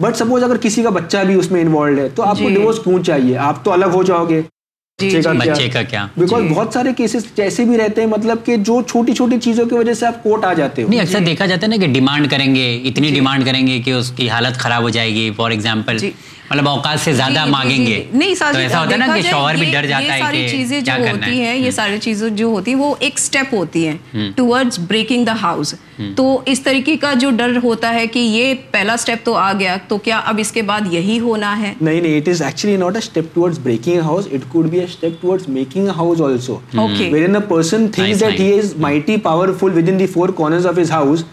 but suppose اگر کسی کا بچہ بھی اس میں انوالوڈ ہے تو آپ کو جی۔ ڈیوورس کیوں چاہیے؟ آپ تو الگ ہو جاؤ گے۔ جی بچے کا جی کیا؟ بچے کا کیا؟ بیکاز بہت سارے کیسز جیسے بھی رہتے ہیں مطلب کہ جو چھوٹی چھوٹی چیزوں کی وجہ سے آپ کورٹ آ جاتے ہو۔ نہیں اکثر دیکھا جاتا ہے نا کہ ڈیمانڈ کریں گے اتنی ڈیمانڈ کریں گے کہ اس کی حالت خراب ہو جائے گی فار ایگزامپل جی۔ مطلب اوقات سے زیادہ جی، جی، مانگیں جی، گے۔ جی۔ نہیں ساجد ایسا ہوتا ہے نا کہ شوہر بھی یہ- ڈر جاتا یہ ہے ساری کہ چیزیں جو ہوتی ہیں یہ ساری چیزیں جو ہوتی ہیں وہ ایک سٹیپ ہوتی ہیں ٹورڈز بریکنگ دا ہاؤس تو اس طریقے کا جو ڈر ہوتا ہے کہ یہ پہلا سٹیپ تو آ گیا تو کیا اب اس کے بعد یہی ہونا ہے؟ نہیں نہیں it is actually not a step towards breaking house it could be a step towards making house also where an person thinks that he is mighty powerful within the four corners of his house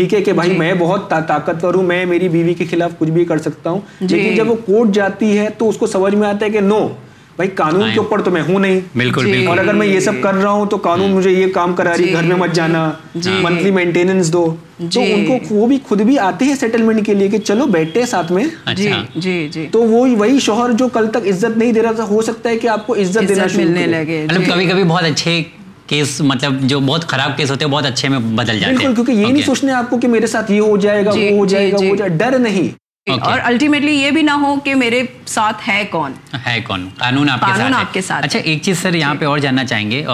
ٹھیک ہے کہ بھائی میں بہت طاقتور ہوں میں میری بیوی کے خلاف کچھ بھی کر سکتا ہوں لیکن جب وہ کورٹ جاتی ہے تو اس کو سمجھ میں آتا ہے کہ نو بھائی قانون کے اوپر تو میں ہوں نہیں۔ بالکل اور اگر میں یہ سب کر رہا ہوں تو قانون مجھے یہ کام کرا رہی گھر میں مت جانا منتھلی مینٹیننس دو۔ تو ان کو وہ بھی خود بھی آتے ہیں سیٹلمنٹ کے لیے کہ چلو بیٹھے ساتھ میں۔ جی جی جی۔ تو وہ وہی شوہر جو کل تک عزت نہیں دے رہا تھا ہو سکتا ہے کہ آپ کو عزت دینا ملنے لگے۔ مطلب کبھی کبھی بہت اچھے کیس مطلب جو بہت خراب کیس ہوتے ہیں بہت اچھے میں بدل جاتے ہیں۔ بالکل کیونکہ یہ نہیں سوچنے آپ کو کہ میرے ساتھ یہ ہو جائے گا وہ ہو جائے گا وہ جائے ڈر نہیں۔ اور الٹیمیٹلی یہ بھی نہ ہو کہ میرے ساتھ ہے کون؟ ہے کون؟ قانون آپ کے ساتھ آپ کے ساتھ اچھا ایک چیز سر یہاں پہ اور جاننا چاہیں گے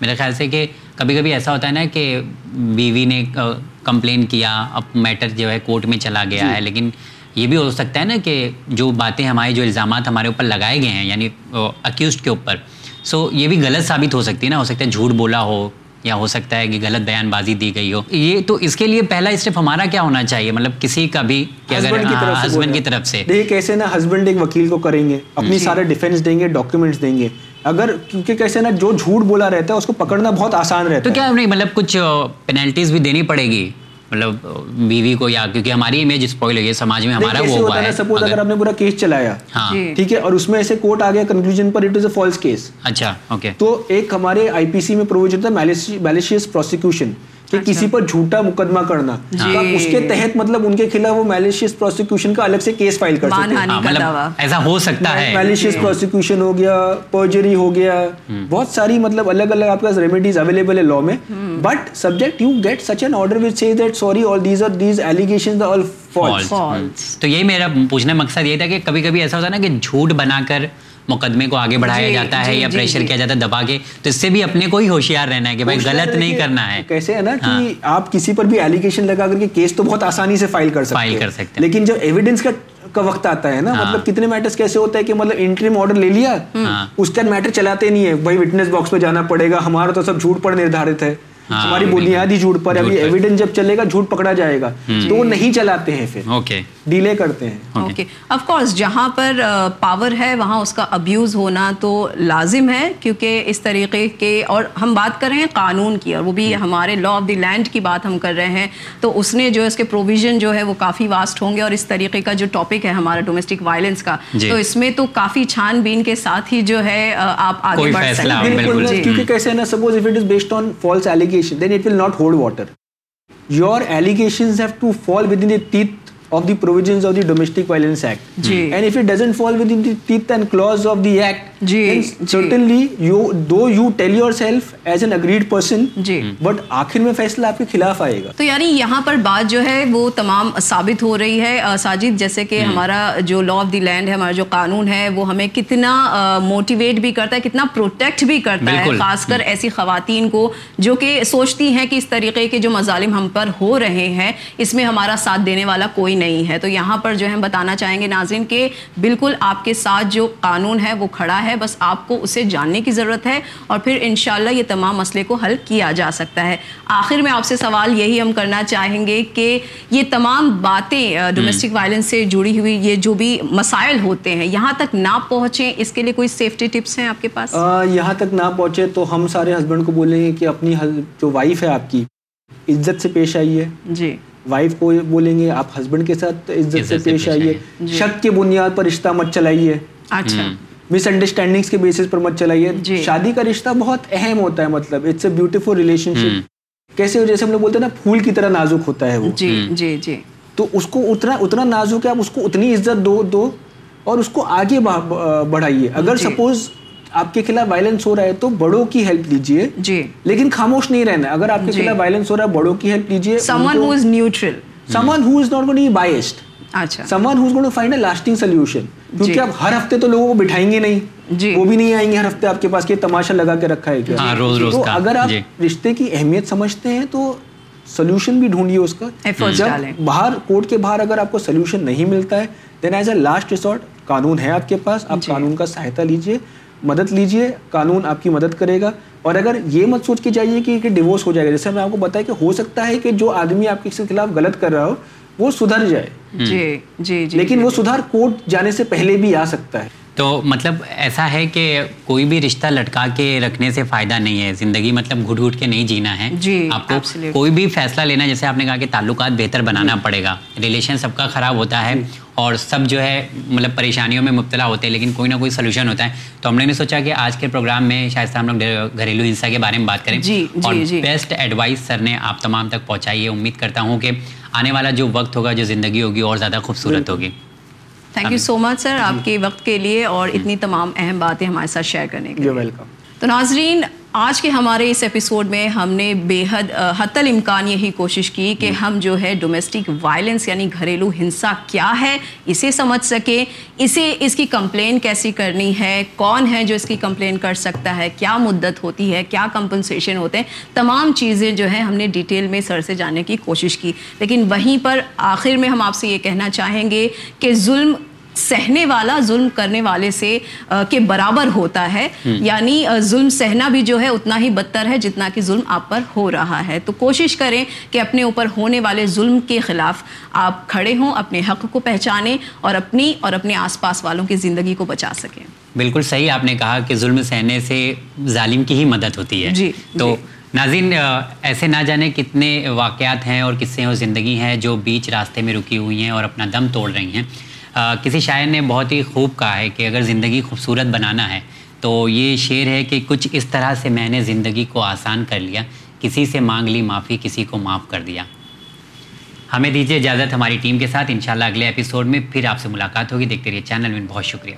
میرے خیال سے کہ کبھی کبھی ایسا ہوتا ہے نا کہ بیوی نے کمپلین کیا اب میٹر جو ہے کورٹ میں چلا گیا ہے لیکن یہ بھی ہو سکتا ہے نا کہ جو باتیں ہمارے جو الزامات ہمارے اوپر لگائے گئے ہیں یعنی اکیوزڈ کے اوپر سو یہ بھی غلط ثابت ہو سکتی ہے نا ہو سکتا ہے جھوٹ بولا ہو یا ہو سکتا ہے کہ غلط بیان بازی دی گئی ہو۔ یہ تو اس کے لیے پہلا اسٹیپ ہمارا کیا ہونا چاہیے؟ مطلب کسی کا بھی ہسبینڈ کی طرف سے دیکھیے کیسے نا ہسبینڈ ایک وکیل کو کریں گے اپنی سارے ڈیفینس دیں گے ڈاکیومنٹس دیں گے۔ اگر کیونکہ کیسے نا جو جھوٹ بولا رہتا ہے اس کو پکڑنا بہت آسان رہتا ہے۔ تو کیا نہیں مطلب کچھ پینلٹیز بھی دینی پڑے گی؟ مطلب بیوی کو یا کیونکہ ہماری امیج اسپوائل ہوئی ہے سماج میں ہمارا وہ ہوا ہے سپوز اگر آپ نے پورا کیس چلایا۔ ہاں۔ ٹھیک ہے اور اس میں ایسے کوٹ آ گیا conclusion per it is a false case اچھا اوکے تو ایک ہمارے آئی پی سی میں پروویژن تھا میلیشیس پروسیکیوشن کہ اچھا۔ کسی پر جھوٹا مقدمہ کرنا جی۔ اس کے تحت مطلب ان کے خلاف وہ میلیشیس پروسیکیوشن کا الگ سے کیس فائل کر سکتے ہیں۔ مطلب ایسا ہو سکتا ہے۔ میلیشیس پروسیکیوشن ہو گیا پرجری ہو گیا۔ بہت ساری مطلب الگ الگ آپ کے پاس ریمیڈیز اویلیبل ہے لا میں۔ But subject you get such an order which says that sorry all these are these allegations all false تو یہی میرا پوچھنے مقصد یہ تھا کہ کبھی کبھی ایسا ہوتا ہے نا کہ جھوٹ بنا کر مقدمے کو آگے بڑھایا جاتا ہے یا پریشر کیا جاتا ہے دبا کے تو اس سے بھی اپنے کو ہی ہوشیار رہنا ہے کہ بھائی غلط نہیں کرنا ہے۔ کیسے ہے نا کہ آپ کسی پر بھی ایلیگیشن لگا کر کے کیس تو بہت آسانی سے فائل کر سکتے فائل کر سکتے لیکن جب ایویڈنس کا کا وقت آتا ہے نا مطلب کتنے میٹرز کیسے ہوتا ہے کہ مطلب انٹریم آرڈر لے لیا اس کا میٹر چلاتے نہیں ہے۔ بھائی وٹنس باکس پہ جانا پڑے گا ہمارا تو سب جھوٹ پر نردھارت ہے۔ ہماری بنیادی جھوٹ پر ابھی ایویڈنس جب چلے گا جھوٹ پکڑا جائے گا تو وہ نہیں چلاتے ہیں پھر۔ ڈیلے کرتے ہیں۔ اوکے آف کورس جہاں پر پاور ہے وہاں اس کا ابیوز ہونا تو لازم ہے کیونکہ اس طریقے کے اور ہم بات کر رہے ہیں قانون کی اور وہ بھی ہمارے لا آف دی لینڈ کی بات ہم کر رہے ہیں۔ تو اس نے جو اس کے پروویژن جو ہے وہ کافی واسٹ ہوں گے اور اس طریقے کا جو ٹاپک ہے ہمارا ڈومیسٹک وائلنس کا تو اس میں تو کافی چھان بین کے ساتھ ہی جو ہے آپ آگے بڑھ سکتے ہیں۔ کیونکہ کیسے نا suppose if it is based on false allegation then it will not hold water your allegations have to fall within the teeth of the provisions of the Domestic Violence Act. Jee. And if it doesn't fall within the teeth and claws of the Act, Jee. then certainly you, though you tell yourself as an agreed person, but آخر میں فیصلہ آپ کے خلاف آئے گا تو یعنی یہاں پر بات جو ہے وہ تمام ثابت ہو رہی ہے. ساجد جیسے کہ ہمارا جو لا آف دی لینڈ ہے ہمارا جو قانون ہے وہ ہمیں کتنا موٹیویٹ بھی کرتا ہے کتنا پروٹیکٹ بھی کرتا ہے خاص کر ایسی خواتین کو جو کہ سوچتی ہیں کہ اس طریقے کے جو مظالم ہم پر ہو رہے ہیں اس میں ہمارا ساتھ دینے والا کوئی نہیں ہے۔ تو یہاں پر جو ہم بتانا چاہیں گے ناظرین کہ بالکل آپ کے ساتھ جو قانون ہے وہ کھڑا ہے بس آپ کو اسے جاننے کی ضرورت ہے اور پھر انشاءاللہ یہ تمام مسئلے کو حل کیا جا سکتا ہے۔ آخر میں آپ سے سوال یہی ہم کرنا چاہیں گے کہ یہ تمام باتیں ڈومیسٹک وائلنس سے جڑی ہوئی یہ جو بھی مسائل ہوتے ہیں یہاں تک نہ پہنچیں اس کے لیے کوئی سیفٹی ٹپس ہیں آپ کے پاس؟ یہاں تک نہ پہنچے تو ہم سارے ہسبینڈ کو بولیں گے کہ اپنی جو وائف ہے آپ کی عزت سے پیش آئیے۔ جی۔ وائف کو بولیں گے آپ ہسبینڈ کے ساتھ عزت سے پیش آئیے۔ جی۔ شک کے بنیاد پر رشتہ مت چلائیے۔ اچھا۔ مس انڈرسٹینڈنگ کے بیسس پر مت چلائیے۔ جی۔ شادی کا رشتہ بہت اہم ہوتا ہے مطلب it's a beautiful relationship کیسے؟ جیسے ہم لوگ بولتے ہیں نا پھول کی طرح نازک ہوتا ہے وہ۔ جی جی جی۔ تو اس کو اتنا اتنا نازک ہے آپ اس کو اتنی عزت دو دو اور اس کو آگے بڑھائیے۔ اگر سپوز آپ کے خلاف وائلنس ہو رہا ہے تو بڑوں کی ہیلپ لیجیے جی۔ لیکن خاموش نہیں رہنا۔ اگر آپ کے خلاف وائلنس ہو رہا ہے بڑوں کی ہیلپ لیجیے سمن who is neutral someone who is not going biased اچھا۔ Someone who is going find a lasting solution کیونکہ آپ ہر ہفتے تو لوگوں کو بٹھائیں گے نہیں۔ جی۔ وہ بھی نہیں آئیں گے ہر ہفتے آپ کے پاس کہ تماشا لگا کے رکھا ہے کیا۔ تو اگر آپ رشتے کی اہمیت سمجھتے ہیں تو سولوشن بھی ڈھونڈیے اس کا۔ جب باہر کورٹ کے باہر اگر آپ کو سولوشن نہیں ملتا ہے then as a last resort قانون ہے آپ کے پاس۔ آپ قانون کا سہایتا لیجیے مدد لیجیے قانون آپ کی مدد کرے گا۔ اور اگر یہ مت سوچ کے جائیے کہ ڈیوورس ہو جائے گا جیسے میں آپ کو بتایا کہ ہو سکتا ہے کہ جو آدمی آپ کے خلاف غلط کر رہا ہو وہ سدھر جائے۔ جی جی لیکن وہ سدھار کورٹ جانے سے پہلے بھی آ سکتا ہے۔ تو مطلب ایسا ہے کہ کوئی بھی رشتہ لٹکا کے رکھنے سے فائدہ نہیں ہے۔ زندگی مطلب گھٹ گھٹ کے نہیں جینا ہے۔ جی آپ کو کوئی بھی فیصلہ لینا جیسے آپ نے کہا کہ تعلقات بہتر بنانا جی۔ پڑے گا۔ ریلیشن سب کا خراب ہوتا ہے جی۔ اور سب جو ہے مطلب پریشانیوں میں مبتلا ہوتے ہیں لیکن کوئی نہ کوئی سولوشن ہوتا ہے۔ تو ہم نے سوچا کہ آج کے پروگرام میں شاید ہم لوگ گھریلو ہنسا کے بارے میں بات کریں۔ جی اور بیسٹ ایڈوائس سر نے آپ تمام تک پہنچائی ہے۔ امید کرتا ہوں کہ آنے والا جو وقت ہوگا جو زندگی ہوگی اور زیادہ خوبصورت ہوگی۔ Thank you so much sir آپ کے وقت کے لیے اور اتنی تمام اہم باتیں ہمارے ساتھ شیئر کرنے کے لیے تو ناظرین آج کے ہمارے اس ایپیسوڈ میں ہم نے بے حد حت الامکان یہی کوشش کی کہ ہم جو ہے ڈومیسٹک وائلنس یعنی گھریلو ہنسا کیا ہے اسے سمجھ سکیں اسے اس کی کمپلین کیسی کرنی ہے کون ہے جو اس کی کمپلین کر سکتا ہے کیا مدت ہوتی ہے کیا کمپنسیشن ہوتے ہیں تمام چیزیں جو ہے ہم نے ڈیٹیل میں سر سے جانے کی کوشش کی لیکن وہیں پر آخر میں ہم آپ سے یہ کہنا چاہیں گے کہ ظلم سہنے والا ظلم کرنے والے سے کے برابر ہوتا ہے۔ یعنی ظلم سہنا بھی جو ہے اتنا ہی بدتر ہے جتنا کہ ظلم آپ پر ہو رہا ہے۔ تو کوشش کریں کہ اپنے اوپر ہونے والے ظلم کے خلاف آپ کھڑے ہوں اپنے حق کو پہچانیں اور اپنی اور اپنے آس پاس والوں کی زندگی کو بچا سکیں۔ بالکل صحیح آپ نے کہا کہ ظلم سہنے سے ظالم کی ہی مدد ہوتی ہے۔ جی تو جی۔ ناظرین ایسے نہ جانے کتنے واقعات ہیں اور قصے اور زندگی ہیں جو بیچ راستے میں رکی ہوئی ہیں اور اپنا دم توڑ رہی ہیں۔ کسی شاعر نے بہت ہی خوب کہا ہے کہ اگر زندگی خوبصورت بنانا ہے تو یہ شعر ہے کہ کچھ اس طرح سے میں نے زندگی کو آسان کر لیا، کسی سے مانگ لی معافی، کسی کو معاف کر دیا۔ ہمیں دیجیے اجازت ہماری ٹیم کے ساتھ، انشاءاللہ اگلے ایپیسوڈ میں پھر آپ سے ملاقات ہوگی۔ دیکھتے رہیے، چینل میں بہت شکریہ۔